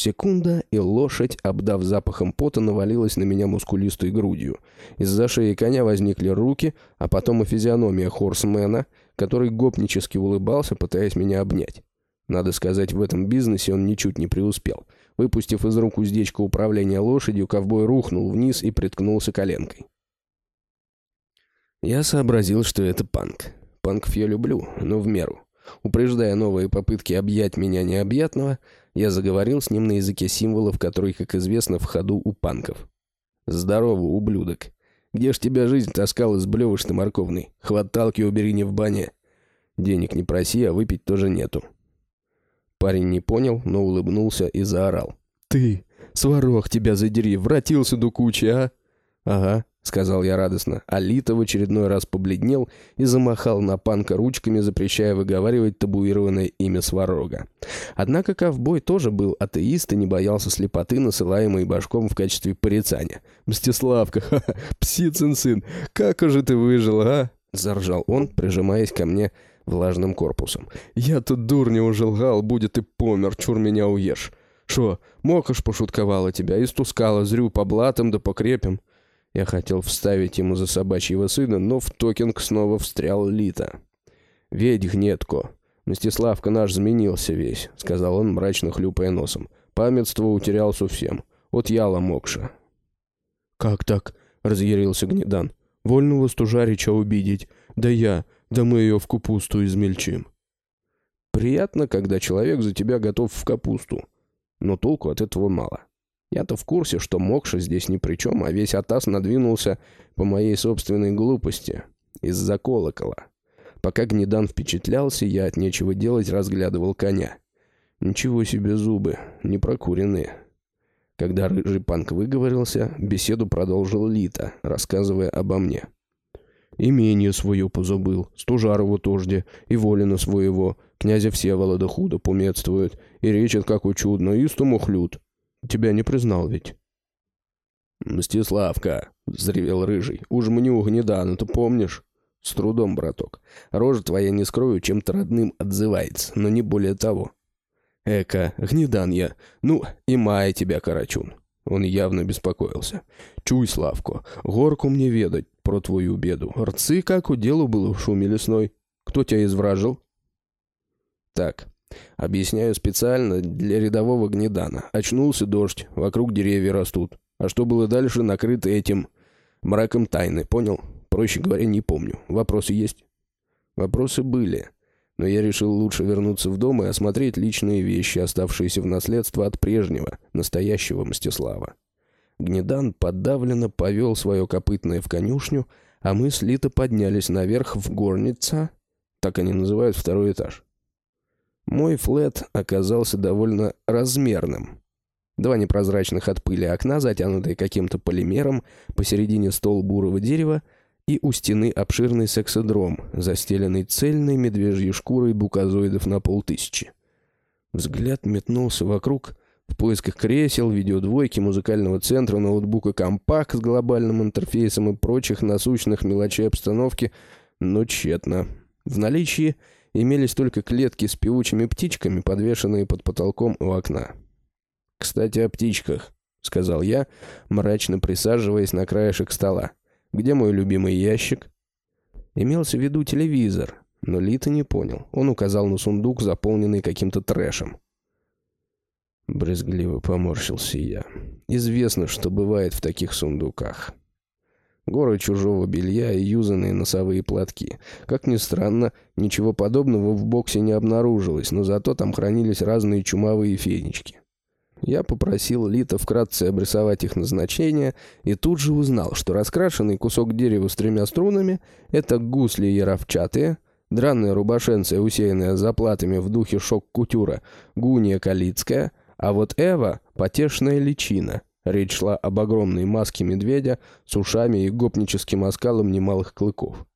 Секунда, и лошадь, обдав запахом пота, навалилась на меня мускулистой грудью. Из-за шеи коня возникли руки, а потом и физиономия хорсмена, который гопнически улыбался, пытаясь меня обнять. Надо сказать, в этом бизнесе он ничуть не преуспел. Выпустив из рук уздечку управления лошадью, ковбой рухнул вниз и приткнулся коленкой. Я сообразил, что это панк. Панков я люблю, но в меру. Упреждая новые попытки объять меня необъятного, я заговорил с ним на языке символов, который, как известно, в ходу у панков. Здорово, ублюдок. Где ж тебя жизнь таскала с блевыш ты морковный? Хваталки убери не в бане. Денег не проси, а выпить тоже нету. Парень не понял, но улыбнулся и заорал. «Ты, сварог тебя задери, вратился до кучи, а?» «Ага», — сказал я радостно. Алита в очередной раз побледнел и замахал на панка ручками, запрещая выговаривать табуированное имя Сварога. Однако ковбой тоже был атеист и не боялся слепоты, насылаемой башком в качестве порицания. «Мстиславка, ха-ха, псицын сын, как же ты выжил, а?» — заржал он, прижимаясь ко мне влажным корпусом. «Я тут дурня уже лгал, будет и помер, чур меня уешь. Шо, мокаш пошутковала тебя, истускала зрю по блатам да по крепям». Я хотел вставить ему за собачьего сына, но в токинг снова встрял Лита. «Ведь, гнетко, Мстиславка наш изменился весь», — сказал он, мрачно хлюпая носом. «Памятство утерял совсем. Вот я ломокша». «Как так?» — разъярился Гнедан. «Вольного стужарича убедить. Да я, да мы ее в капусту измельчим». «Приятно, когда человек за тебя готов в капусту, но толку от этого мало». Я-то в курсе, что Мокша здесь ни при чем, а весь Атас надвинулся по моей собственной глупости. Из-за колокола. Пока Гнедан впечатлялся, я от нечего делать разглядывал коня. Ничего себе зубы, не прокуренные. Когда рыжий панк выговорился, беседу продолжил Лита, рассказывая обо мне. «Имение свое позабыл, Стужарова тожде, и Волина своего, князя Всеволода худо помедствует, и речет, как у чудно, и стомухлют. Тебя не признал ведь?» «Мстиславка!» — взревел Рыжий. «Уж мне у гнедана, ты помнишь?» «С трудом, браток. Рожа твоя, не скрою, чем-то родным отзывается, но не более того». «Эка, гнедан я. Ну, и мая тебя, Карачун». Он явно беспокоился. «Чуй, Славко, горку мне ведать про твою беду. Рцы как у делу было в шуме лесной. Кто тебя извражил?» «Так, Объясняю специально для рядового гнедана. Очнулся дождь, вокруг деревья растут. А что было дальше, накрыто этим мраком тайны, понял? Проще говоря, не помню. Вопросы есть? Вопросы были. Но я решил лучше вернуться в дом и осмотреть личные вещи, оставшиеся в наследство от прежнего, настоящего Мстислава. Гнедан подавленно повел свое копытное в конюшню, а мы с Лито поднялись наверх в горница, так они называют второй этаж. Мой флет оказался довольно размерным. Два непрозрачных от пыли окна, затянутые каким-то полимером, посередине стол бурого дерева и у стены обширный сексодром, застеленный цельной медвежьей шкурой буказоидов на полтысячи. Взгляд метнулся вокруг в поисках кресел, видеодвойки, музыкального центра, ноутбука компакт с глобальным интерфейсом и прочих насущных мелочей обстановки, но тщетно. В наличии имелись только клетки с певучими птичками, подвешенные под потолком у окна. «Кстати, о птичках», — сказал я, мрачно присаживаясь на краешек стола. «Где мой любимый ящик?» Имелся в виду телевизор, но Лита не понял. Он указал на сундук, заполненный каким-то трэшем. Брезгливо поморщился я. Известно, что бывает в таких сундуках. Горы чужого белья и юзанные носовые платки. Как ни странно, ничего подобного в боксе не обнаружилось, но зато там хранились разные чумовые фенечки. Я попросил Лита вкратце обрисовать их назначение и тут же узнал, что раскрашенный кусок дерева с тремя струнами — это гусли яровчатые, дранная рубашенция, усеянная заплатами в духе шок-кутюра, гуния калицкая, а вот Эва — потешная личина — Речь шла об огромной маске медведя с ушами и гопническим оскалом немалых клыков.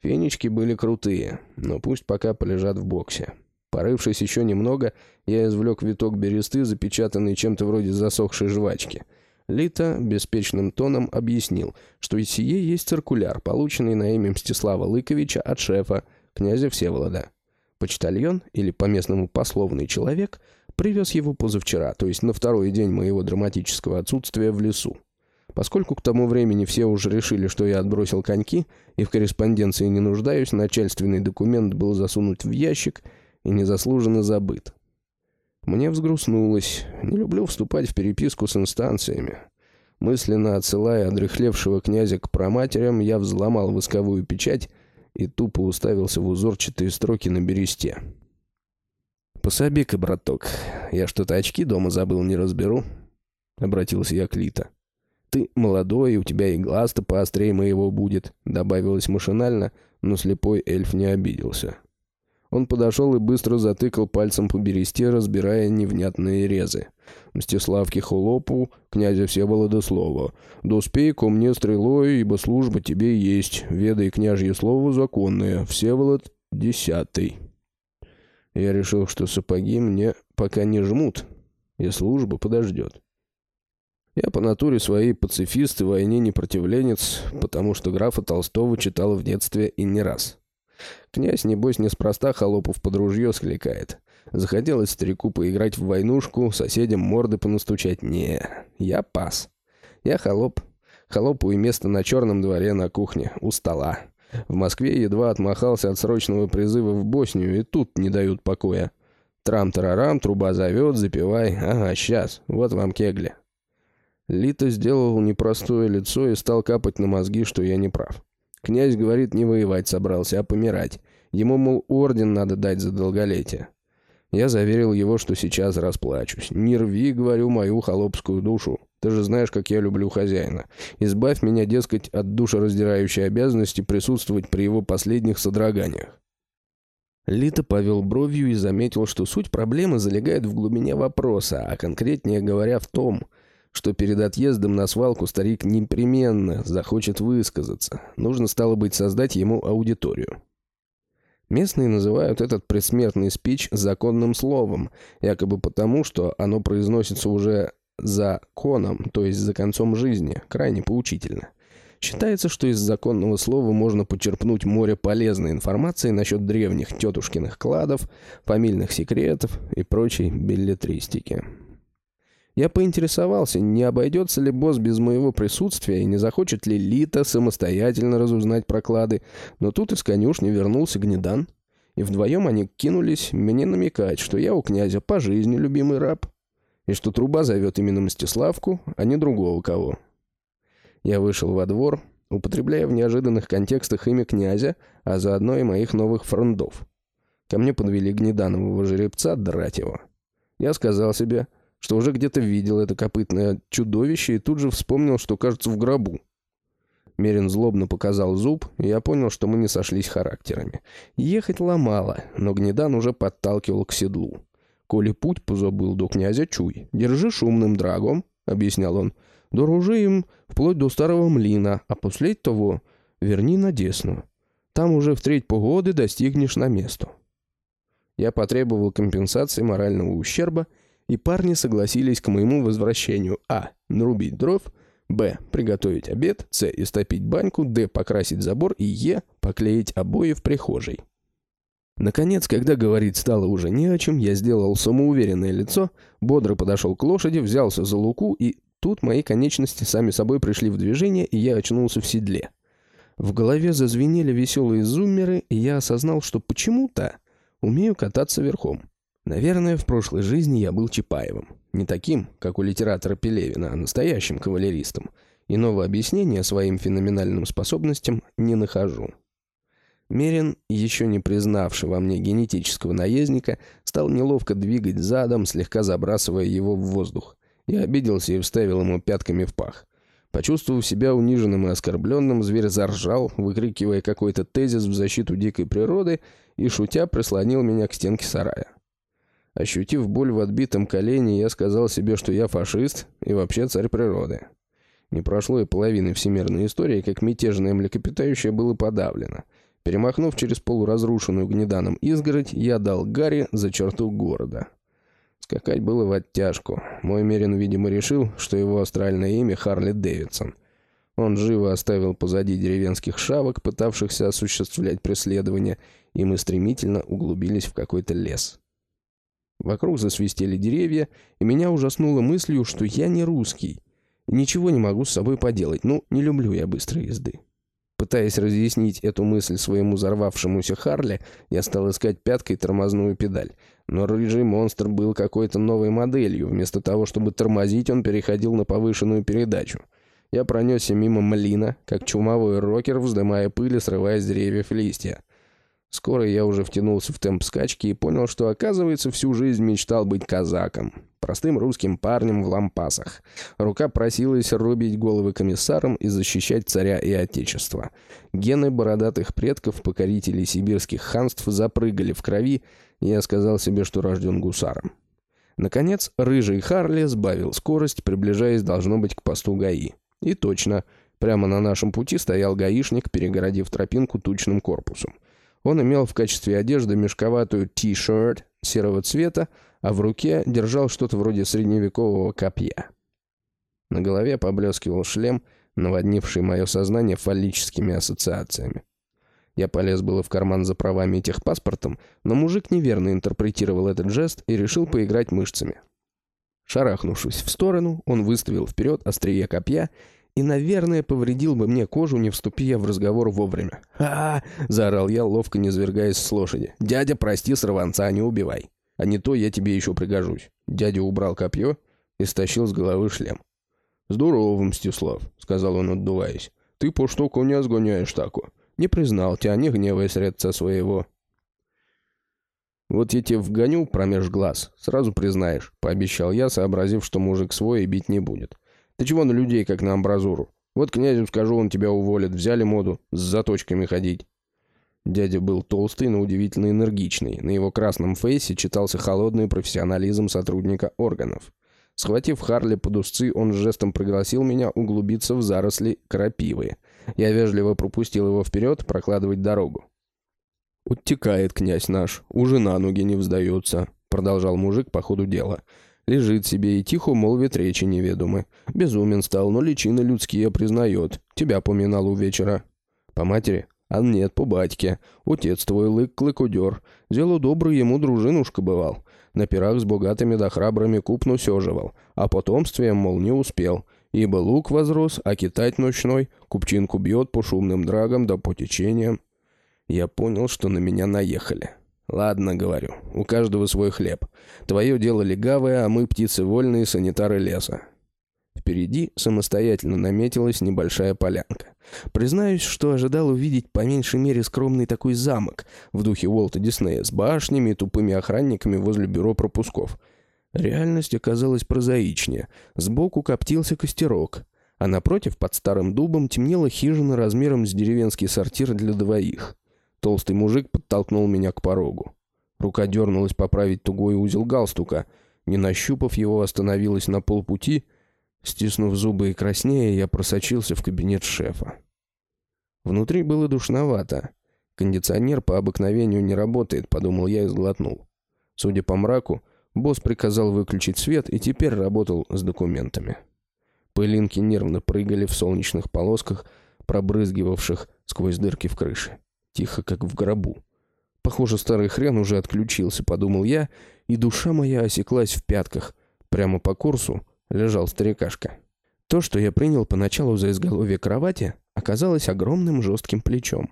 Фенечки были крутые, но пусть пока полежат в боксе. Порывшись еще немного, я извлек виток бересты, запечатанный чем-то вроде засохшей жвачки. Лита беспечным тоном объяснил, что и сие есть циркуляр, полученный на имя Мстислава Лыковича от шефа, князя Всеволода. Почтальон, или по-местному пословный человек, Привез его позавчера, то есть на второй день моего драматического отсутствия в лесу. Поскольку к тому времени все уже решили, что я отбросил коньки и в корреспонденции не нуждаюсь, начальственный документ был засунут в ящик и незаслуженно забыт. Мне взгрустнулось. Не люблю вступать в переписку с инстанциями. Мысленно отсылая одрехлевшего князя к проматерям, я взломал восковую печать и тупо уставился в узорчатые строки на бересте. «Пособи-ка, браток, я что-то очки дома забыл, не разберу», — обратился я к Лита. ты молодой, у тебя и глаз-то поострее моего будет», — добавилось машинально, но слепой эльф не обиделся. Он подошел и быстро затыкал пальцем по бересте, разбирая невнятные резы. Мстиславке холопу, князя Всеволода слова. «Доспей ко мне стрелой, ибо служба тебе есть. Ведай княжье слово законное. Всеволод десятый». Я решил, что сапоги мне пока не жмут, и служба подождет. Я по натуре своей пацифист и войне не противленец, потому что графа Толстого читал в детстве и не раз. Князь, небось, неспроста холопов под ружье скликает. Захотелось старику поиграть в войнушку, соседям морды понастучать. Не, я пас. Я холоп. Холопу и место на черном дворе на кухне, у стола. В Москве едва отмахался от срочного призыва в Боснию, и тут не дают покоя. Трам-тарарам, труба зовет, запивай. Ага, сейчас, вот вам кегли. Лита сделал непростое лицо и стал капать на мозги, что я не прав. Князь, говорит, не воевать собрался, а помирать. Ему, мол, орден надо дать за долголетие. Я заверил его, что сейчас расплачусь. «Не рви, — говорю, — мою холопскую душу. Ты же знаешь, как я люблю хозяина. Избавь меня, дескать, от душераздирающей обязанности присутствовать при его последних содроганиях». Лита повел бровью и заметил, что суть проблемы залегает в глубине вопроса, а конкретнее говоря в том, что перед отъездом на свалку старик непременно захочет высказаться. Нужно, стало быть, создать ему аудиторию. Местные называют этот предсмертный спич законным словом, якобы потому, что оно произносится уже за коном, то есть за концом жизни, крайне поучительно. Считается, что из законного слова можно почерпнуть море полезной информации насчет древних тетушкиных кладов, фамильных секретов и прочей билетристики. Я поинтересовался, не обойдется ли босс без моего присутствия и не захочет ли Лита самостоятельно разузнать проклады, но тут из конюшни вернулся Гнедан, и вдвоем они кинулись мне намекать, что я у князя по жизни любимый раб, и что труба зовет именно Мстиславку, а не другого кого. Я вышел во двор, употребляя в неожиданных контекстах имя князя, а заодно и моих новых фрондов. Ко мне подвели гнеданового жеребца драть его. Я сказал себе что уже где-то видел это копытное чудовище и тут же вспомнил, что, кажется, в гробу. Мерин злобно показал зуб, и я понял, что мы не сошлись характерами. Ехать ломало, но Гнедан уже подталкивал к седлу. «Коли путь позабыл до князя Чуй, держи шумным драгом», — объяснял он. «Дорожи им вплоть до старого млина, а после того верни на Десну. Там уже в треть погоды достигнешь на место». Я потребовал компенсации морального ущерба — и парни согласились к моему возвращению а. нарубить дров, б. приготовить обед, с. истопить баньку, д. покрасить забор и е. поклеить обои в прихожей. Наконец, когда говорить стало уже не о чем, я сделал самоуверенное лицо, бодро подошел к лошади, взялся за луку, и тут мои конечности сами собой пришли в движение, и я очнулся в седле. В голове зазвенели веселые зуммеры, и я осознал, что почему-то умею кататься верхом. Наверное, в прошлой жизни я был Чапаевым. Не таким, как у литератора Пелевина, а настоящим кавалеристом. Иного объяснения своим феноменальным способностям не нахожу. Мерин, еще не признавший во мне генетического наездника, стал неловко двигать задом, слегка забрасывая его в воздух. Я обиделся и вставил ему пятками в пах. Почувствовав себя униженным и оскорбленным, зверь заржал, выкрикивая какой-то тезис в защиту дикой природы и, шутя, прислонил меня к стенке сарая. Ощутив боль в отбитом колене, я сказал себе, что я фашист и вообще царь природы. Не прошло и половины всемирной истории, как мятежное млекопитающее было подавлено. Перемахнув через полуразрушенную гнеданом изгородь, я дал Гарри за черту города. Скакать было в оттяжку. Мой Мерин, видимо, решил, что его астральное имя Харли Дэвидсон. Он живо оставил позади деревенских шавок, пытавшихся осуществлять преследование, и мы стремительно углубились в какой-то лес. Вокруг засвистели деревья, и меня ужаснуло мыслью, что я не русский. ничего не могу с собой поделать, ну, не люблю я быстрой езды. Пытаясь разъяснить эту мысль своему взорвавшемуся Харли, я стал искать пяткой тормозную педаль. Но рыжий монстр был какой-то новой моделью. Вместо того, чтобы тормозить, он переходил на повышенную передачу. Я пронесся мимо млина, как чумовой рокер, вздымая пыль и срывая с деревьев листья. Скоро я уже втянулся в темп скачки и понял, что, оказывается, всю жизнь мечтал быть казаком. Простым русским парнем в лампасах. Рука просилась рубить головы комиссарам и защищать царя и отечество. Гены бородатых предков, покорителей сибирских ханств, запрыгали в крови, и я сказал себе, что рожден гусаром. Наконец, рыжий Харли сбавил скорость, приближаясь, должно быть, к посту ГАИ. И точно, прямо на нашем пути стоял гаишник, перегородив тропинку тучным корпусом. Он имел в качестве одежды мешковатую ти-шерт серого цвета, а в руке держал что-то вроде средневекового копья. На голове поблескивал шлем, наводнивший мое сознание фаллическими ассоциациями. Я полез было в карман за правами и техпаспортом, но мужик неверно интерпретировал этот жест и решил поиграть мышцами. Шарахнувшись в сторону, он выставил вперед острие копья и, наверное, повредил бы мне кожу, не вступив в разговор вовремя. а, -а, -а заорал я, ловко не свергаясь с лошади. «Дядя, прости сорванца, не убивай. А не то я тебе еще пригожусь». Дядя убрал копье и стащил с головы шлем. «Здорово, Мстислав», — сказал он, отдуваясь. «Ты по что коня сгоняешь тако? Не признал тебя, не гневаясь редца своего». «Вот я тебе вгоню промеж глаз, сразу признаешь», — пообещал я, сообразив, что мужик свой и бить не будет. Ты чего на людей, как на амбразуру? Вот князю скажу, он тебя уволит. Взяли моду с заточками ходить». Дядя был толстый, но удивительно энергичный. На его красном фейсе читался холодный профессионализм сотрудника органов. Схватив Харли под узцы, он жестом пригласил меня углубиться в заросли крапивы. Я вежливо пропустил его вперед, прокладывать дорогу. «Утекает князь наш, уже на ноги не вздается», — продолжал мужик по ходу дела. Лежит себе и тихо молвит речи неведомы. Безумен стал, но личины людские признает. Тебя поминал у вечера. По матери? А нет, по батьке. Отец твой лык-клыкудер. Дело добрый ему дружинушка бывал. На пирах с богатыми да храбрыми купну сёживал. А потомствием, мол, не успел. Ибо лук возрос, а китать ночной купчинку бьет по шумным драгам да по течениям. Я понял, что на меня наехали. «Ладно, — говорю, — у каждого свой хлеб. Твое дело легавое, а мы птицы вольные, санитары леса». Впереди самостоятельно наметилась небольшая полянка. Признаюсь, что ожидал увидеть по меньшей мере скромный такой замок в духе Уолта Диснея с башнями и тупыми охранниками возле бюро пропусков. Реальность оказалась прозаичнее. Сбоку коптился костерок, а напротив, под старым дубом, темнела хижина размером с деревенский сортир для двоих. Толстый мужик подтолкнул меня к порогу. Рука дернулась поправить тугой узел галстука. Не нащупав его, остановилась на полпути. Стиснув зубы и краснея, я просочился в кабинет шефа. Внутри было душновато. Кондиционер по обыкновению не работает, подумал я и сглотнул. Судя по мраку, босс приказал выключить свет и теперь работал с документами. Пылинки нервно прыгали в солнечных полосках, пробрызгивавших сквозь дырки в крыше. Тихо, как в гробу. Похоже, старый хрен уже отключился, подумал я, и душа моя осеклась в пятках. Прямо по курсу лежал старикашка. То, что я принял поначалу за изголовье кровати, оказалось огромным жестким плечом.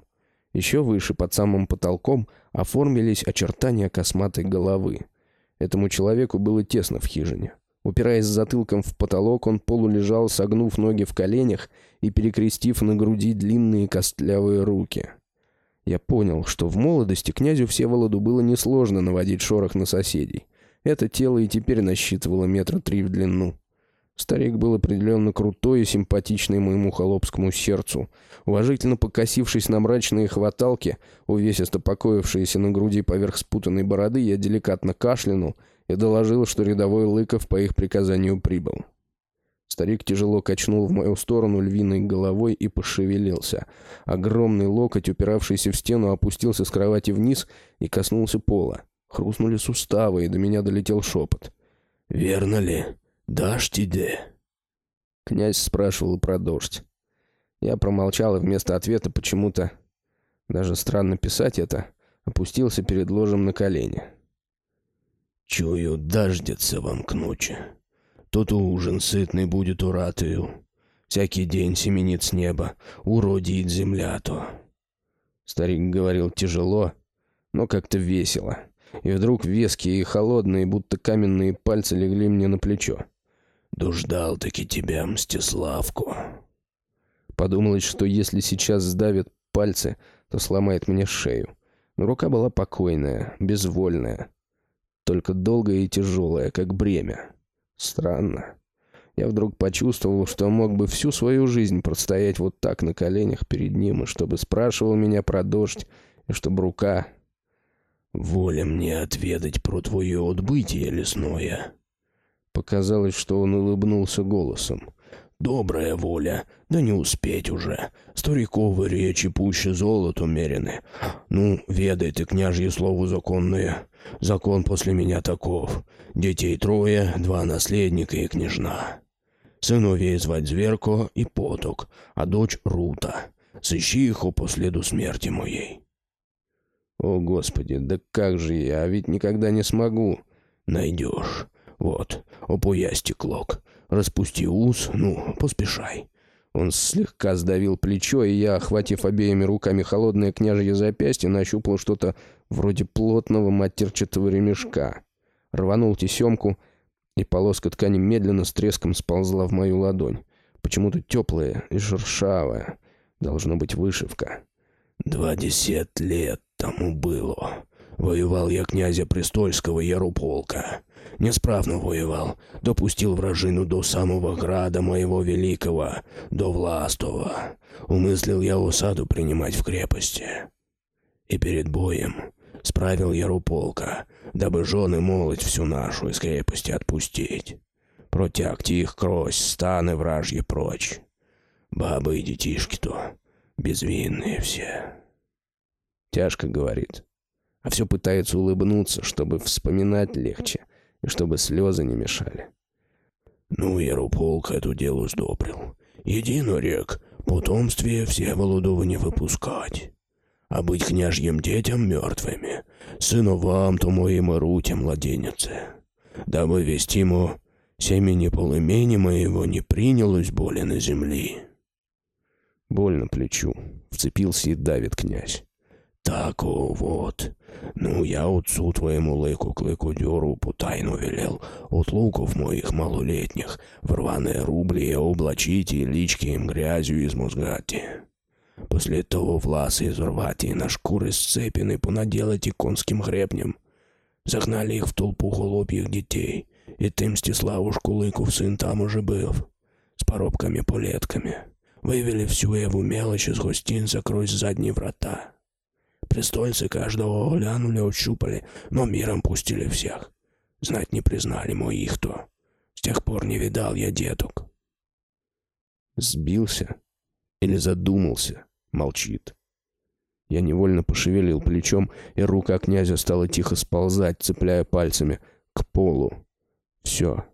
Еще выше, под самым потолком, оформились очертания косматой головы. Этому человеку было тесно в хижине. Упираясь затылком в потолок, он полулежал, согнув ноги в коленях и перекрестив на груди длинные костлявые руки. Я понял, что в молодости князю Всеволоду было несложно наводить шорох на соседей. Это тело и теперь насчитывало метра три в длину. Старик был определенно крутой и симпатичный моему холопскому сердцу. Уважительно покосившись на мрачные хваталки, увесисто покоившиеся на груди поверх спутанной бороды, я деликатно кашлянул и доложил, что рядовой Лыков по их приказанию прибыл. Старик тяжело качнул в мою сторону львиной головой и пошевелился. Огромный локоть, упиравшийся в стену, опустился с кровати вниз и коснулся пола. Хрустнули суставы, и до меня долетел шепот. «Верно ли? Дождь иде?» Князь спрашивал про дождь. Я промолчал и вместо ответа почему-то, даже странно писать это, опустился перед ложем на колени. «Чую, дождется вам к ночи», тот ужин сытный будет у ратую. Всякий день семенит с неба, уродит земля то. Старик говорил тяжело, но как-то весело. И вдруг веские и холодные, будто каменные пальцы легли мне на плечо. «Дождал-таки тебя, Мстиславку». Подумалось, что если сейчас сдавит пальцы, то сломает мне шею. Рука была покойная, безвольная, только долгая и тяжелая, как бремя. Странно. Я вдруг почувствовал, что мог бы всю свою жизнь простоять вот так на коленях перед ним, и чтобы спрашивал меня про дождь, и чтобы рука... «Воля мне отведать про твое отбытие лесное». Показалось, что он улыбнулся голосом. Добрая воля, да не успеть уже. Стариковы речи пуще золоту мерены. Ну, ведай ты, княжье слово законное. Закон после меня таков. Детей трое, два наследника и княжна. Сыновей звать Зверко и Поток, а дочь Рута. Сыщи их по следу смерти моей. О, Господи, да как же я, а ведь никогда не смогу. Найдешь. Вот, опоясти клок. Распусти ус, ну, поспешай». Он слегка сдавил плечо, и я, охватив обеими руками холодное княжье запястье, нащупал что-то вроде плотного матерчатого ремешка. Рванул тесемку, и полоска ткани медленно с треском сползла в мою ладонь. Почему-то теплая и шершавая. Должно быть вышивка. «Двадцать лет тому было. Воевал я князя Престольского Яруполка. Несправно воевал, допустил вражину до самого града моего великого, до Властова. Умыслил я осаду принимать в крепости. И перед боем справил Яруполка, дабы жены молоть всю нашу из крепости отпустить. Протягте их крось, станы вражьи прочь. Бабы и детишки-то безвинные все. Тяжко говорит а все пытается улыбнуться, чтобы вспоминать легче, и чтобы слезы не мешали. «Ну, Яруполк эту дело сдобрил. Едино рек, потомстве все Володова не выпускать. А быть княжьим детям мертвыми, сыновам-то моим и рути младенецы. Дабы вести ему семени полымени моего не принялось боли на земли». Больно плечу. Вцепился и давит князь. «Так вот. Ну, я отцу твоему лыку клыку дёру тайну велел от луков моих малолетних в рваные рубли облачить и лички им грязью измозгать. После того власы изорвать и на шкуры сцепины понаделать и конским гребнем. Загнали их в толпу голубьих детей, и ты, Мстиславушку Лыков сын там уже был, с поробками-полетками. Вывели всю его мелочь из гостинца сквозь задние врата. Престольцы каждого глянули, ощупали, но миром пустили всех. Знать не признали моих-то. С тех пор не видал я деток. Сбился или задумался, молчит. Я невольно пошевелил плечом, и рука князя стала тихо сползать, цепляя пальцами к полу. Все.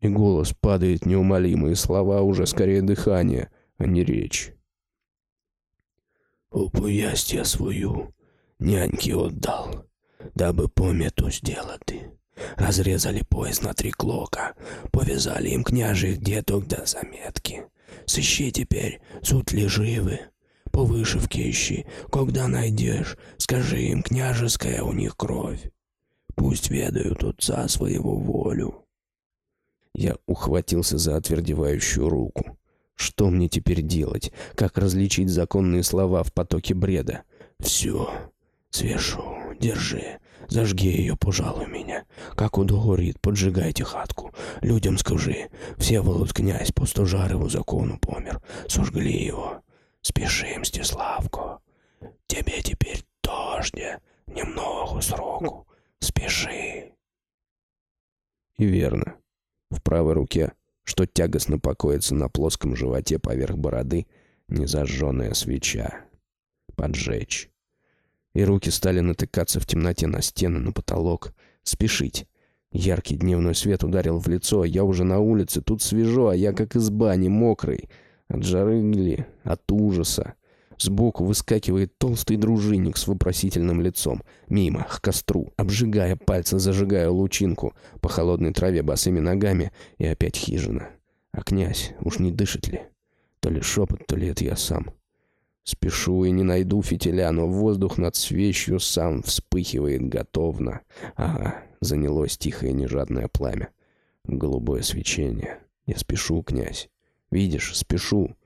И голос падает неумолимые слова уже скорее дыхание, а не речь. Упоясть я свою няньке отдал, дабы помету сделать. Разрезали пояс на три клока, повязали им княжих деток до заметки. Сыщи теперь, суть ли живы. По вышивке ищи, когда найдешь, скажи им, княжеская у них кровь. Пусть ведают отца своего волю. Я ухватился за отвердевающую руку. Что мне теперь делать? Как различить законные слова в потоке бреда? Все, свешу, держи. Зажги ее, пожалуй, меня. Как удогорит, поджигайте хатку. Людям скажи, все Всеволод князь по стожареву закону помер. Сожгли его. Спеши, Мстиславко. Тебе теперь дождя, немного сроку. Спеши. И верно. В правой руке что тягостно покоится на плоском животе поверх бороды незажженная свеча. Поджечь. И руки стали натыкаться в темноте на стены, на потолок. Спешить. Яркий дневной свет ударил в лицо. Я уже на улице, тут свежо, а я как из бани, мокрый. От жары или от ужаса. Сбоку выскакивает толстый дружинник с вопросительным лицом. Мимо, к костру, обжигая пальцы, зажигая лучинку. По холодной траве босыми ногами и опять хижина. А князь уж не дышит ли? То ли шепот, то ли это я сам. Спешу и не найду фитиля, но воздух над свечью сам вспыхивает готовно. Ага, занялось тихое нежадное пламя. Голубое свечение. Я спешу, князь. Видишь, спешу.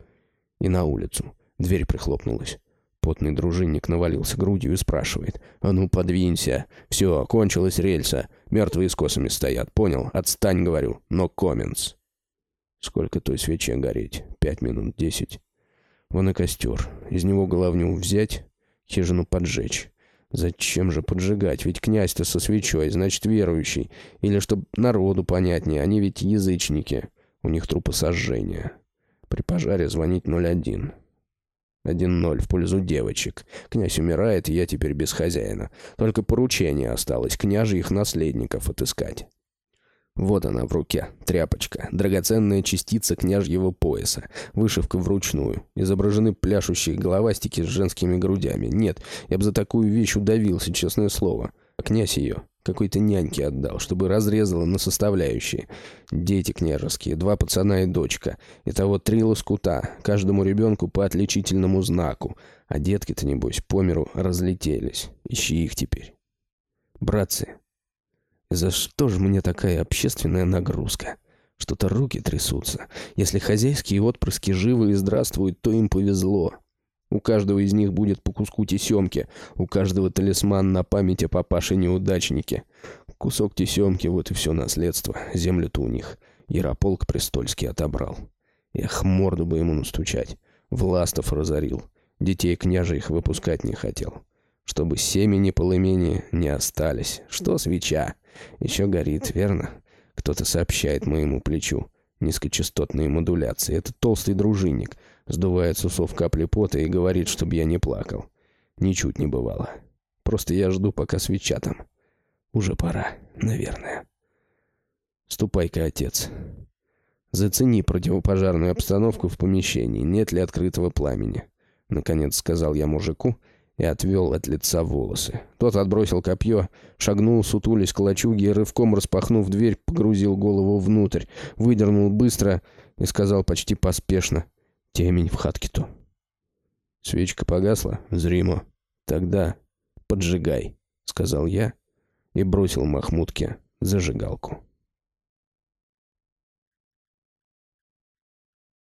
И на улицу. Дверь прихлопнулась. Потный дружинник навалился грудью и спрашивает. «А ну, подвинься! Все, кончилась рельса. Мертвые с косами стоят, понял? Отстань, говорю. Но коменс!» Сколько той свече гореть? Пять минут, десять. Вон и костер. Из него головню взять, хижину поджечь. Зачем же поджигать? Ведь князь-то со свечой, значит, верующий. Или чтоб народу понятнее, они ведь язычники. У них трупосожжение. При пожаре звонить 01. 1-0 в пользу девочек. Князь умирает, и я теперь без хозяина. Только поручение осталось, княжьих наследников отыскать. Вот она в руке, тряпочка, драгоценная частица княжьего пояса, вышивка вручную, изображены пляшущие головастики с женскими грудями. Нет, я бы за такую вещь удавился, честное слово. Князь ее какой-то няньке отдал, чтобы разрезала на составляющие. Дети княжеские, два пацана и дочка. Итого три лоскута, каждому ребенку по отличительному знаку. А детки-то, небось, по миру разлетелись. Ищи их теперь. Братцы, за что же мне такая общественная нагрузка? Что-то руки трясутся. Если хозяйские отпрыски живы и здравствуют, то им повезло. У каждого из них будет по куску тесемки, у каждого талисман на память о папаше-неудачнике. Кусок тесемки, вот и все наследство. Землю-то у них Ярополк Престольский отобрал. Эх, морду бы ему настучать. Властов разорил. Детей княжа их выпускать не хотел. Чтобы семени полымени не остались. Что свеча? Еще горит, верно? Кто-то сообщает моему плечу. Низкочастотные модуляции. Это толстый дружинник. Сдувает с усов капли пота и говорит, чтобы я не плакал. Ничуть не бывало. Просто я жду, пока свеча там. Уже пора, наверное. Ступай-ка, отец. Зацени противопожарную обстановку в помещении. Нет ли открытого пламени? Наконец сказал я мужику и отвел от лица волосы. Тот отбросил копье, шагнул, сутулись к лачуге и, рывком распахнув дверь, погрузил голову внутрь, выдернул быстро и сказал почти поспешно «Темень в хатке-то». Свечка погасла? Зримо. «Тогда поджигай», — сказал я и бросил Махмудке зажигалку.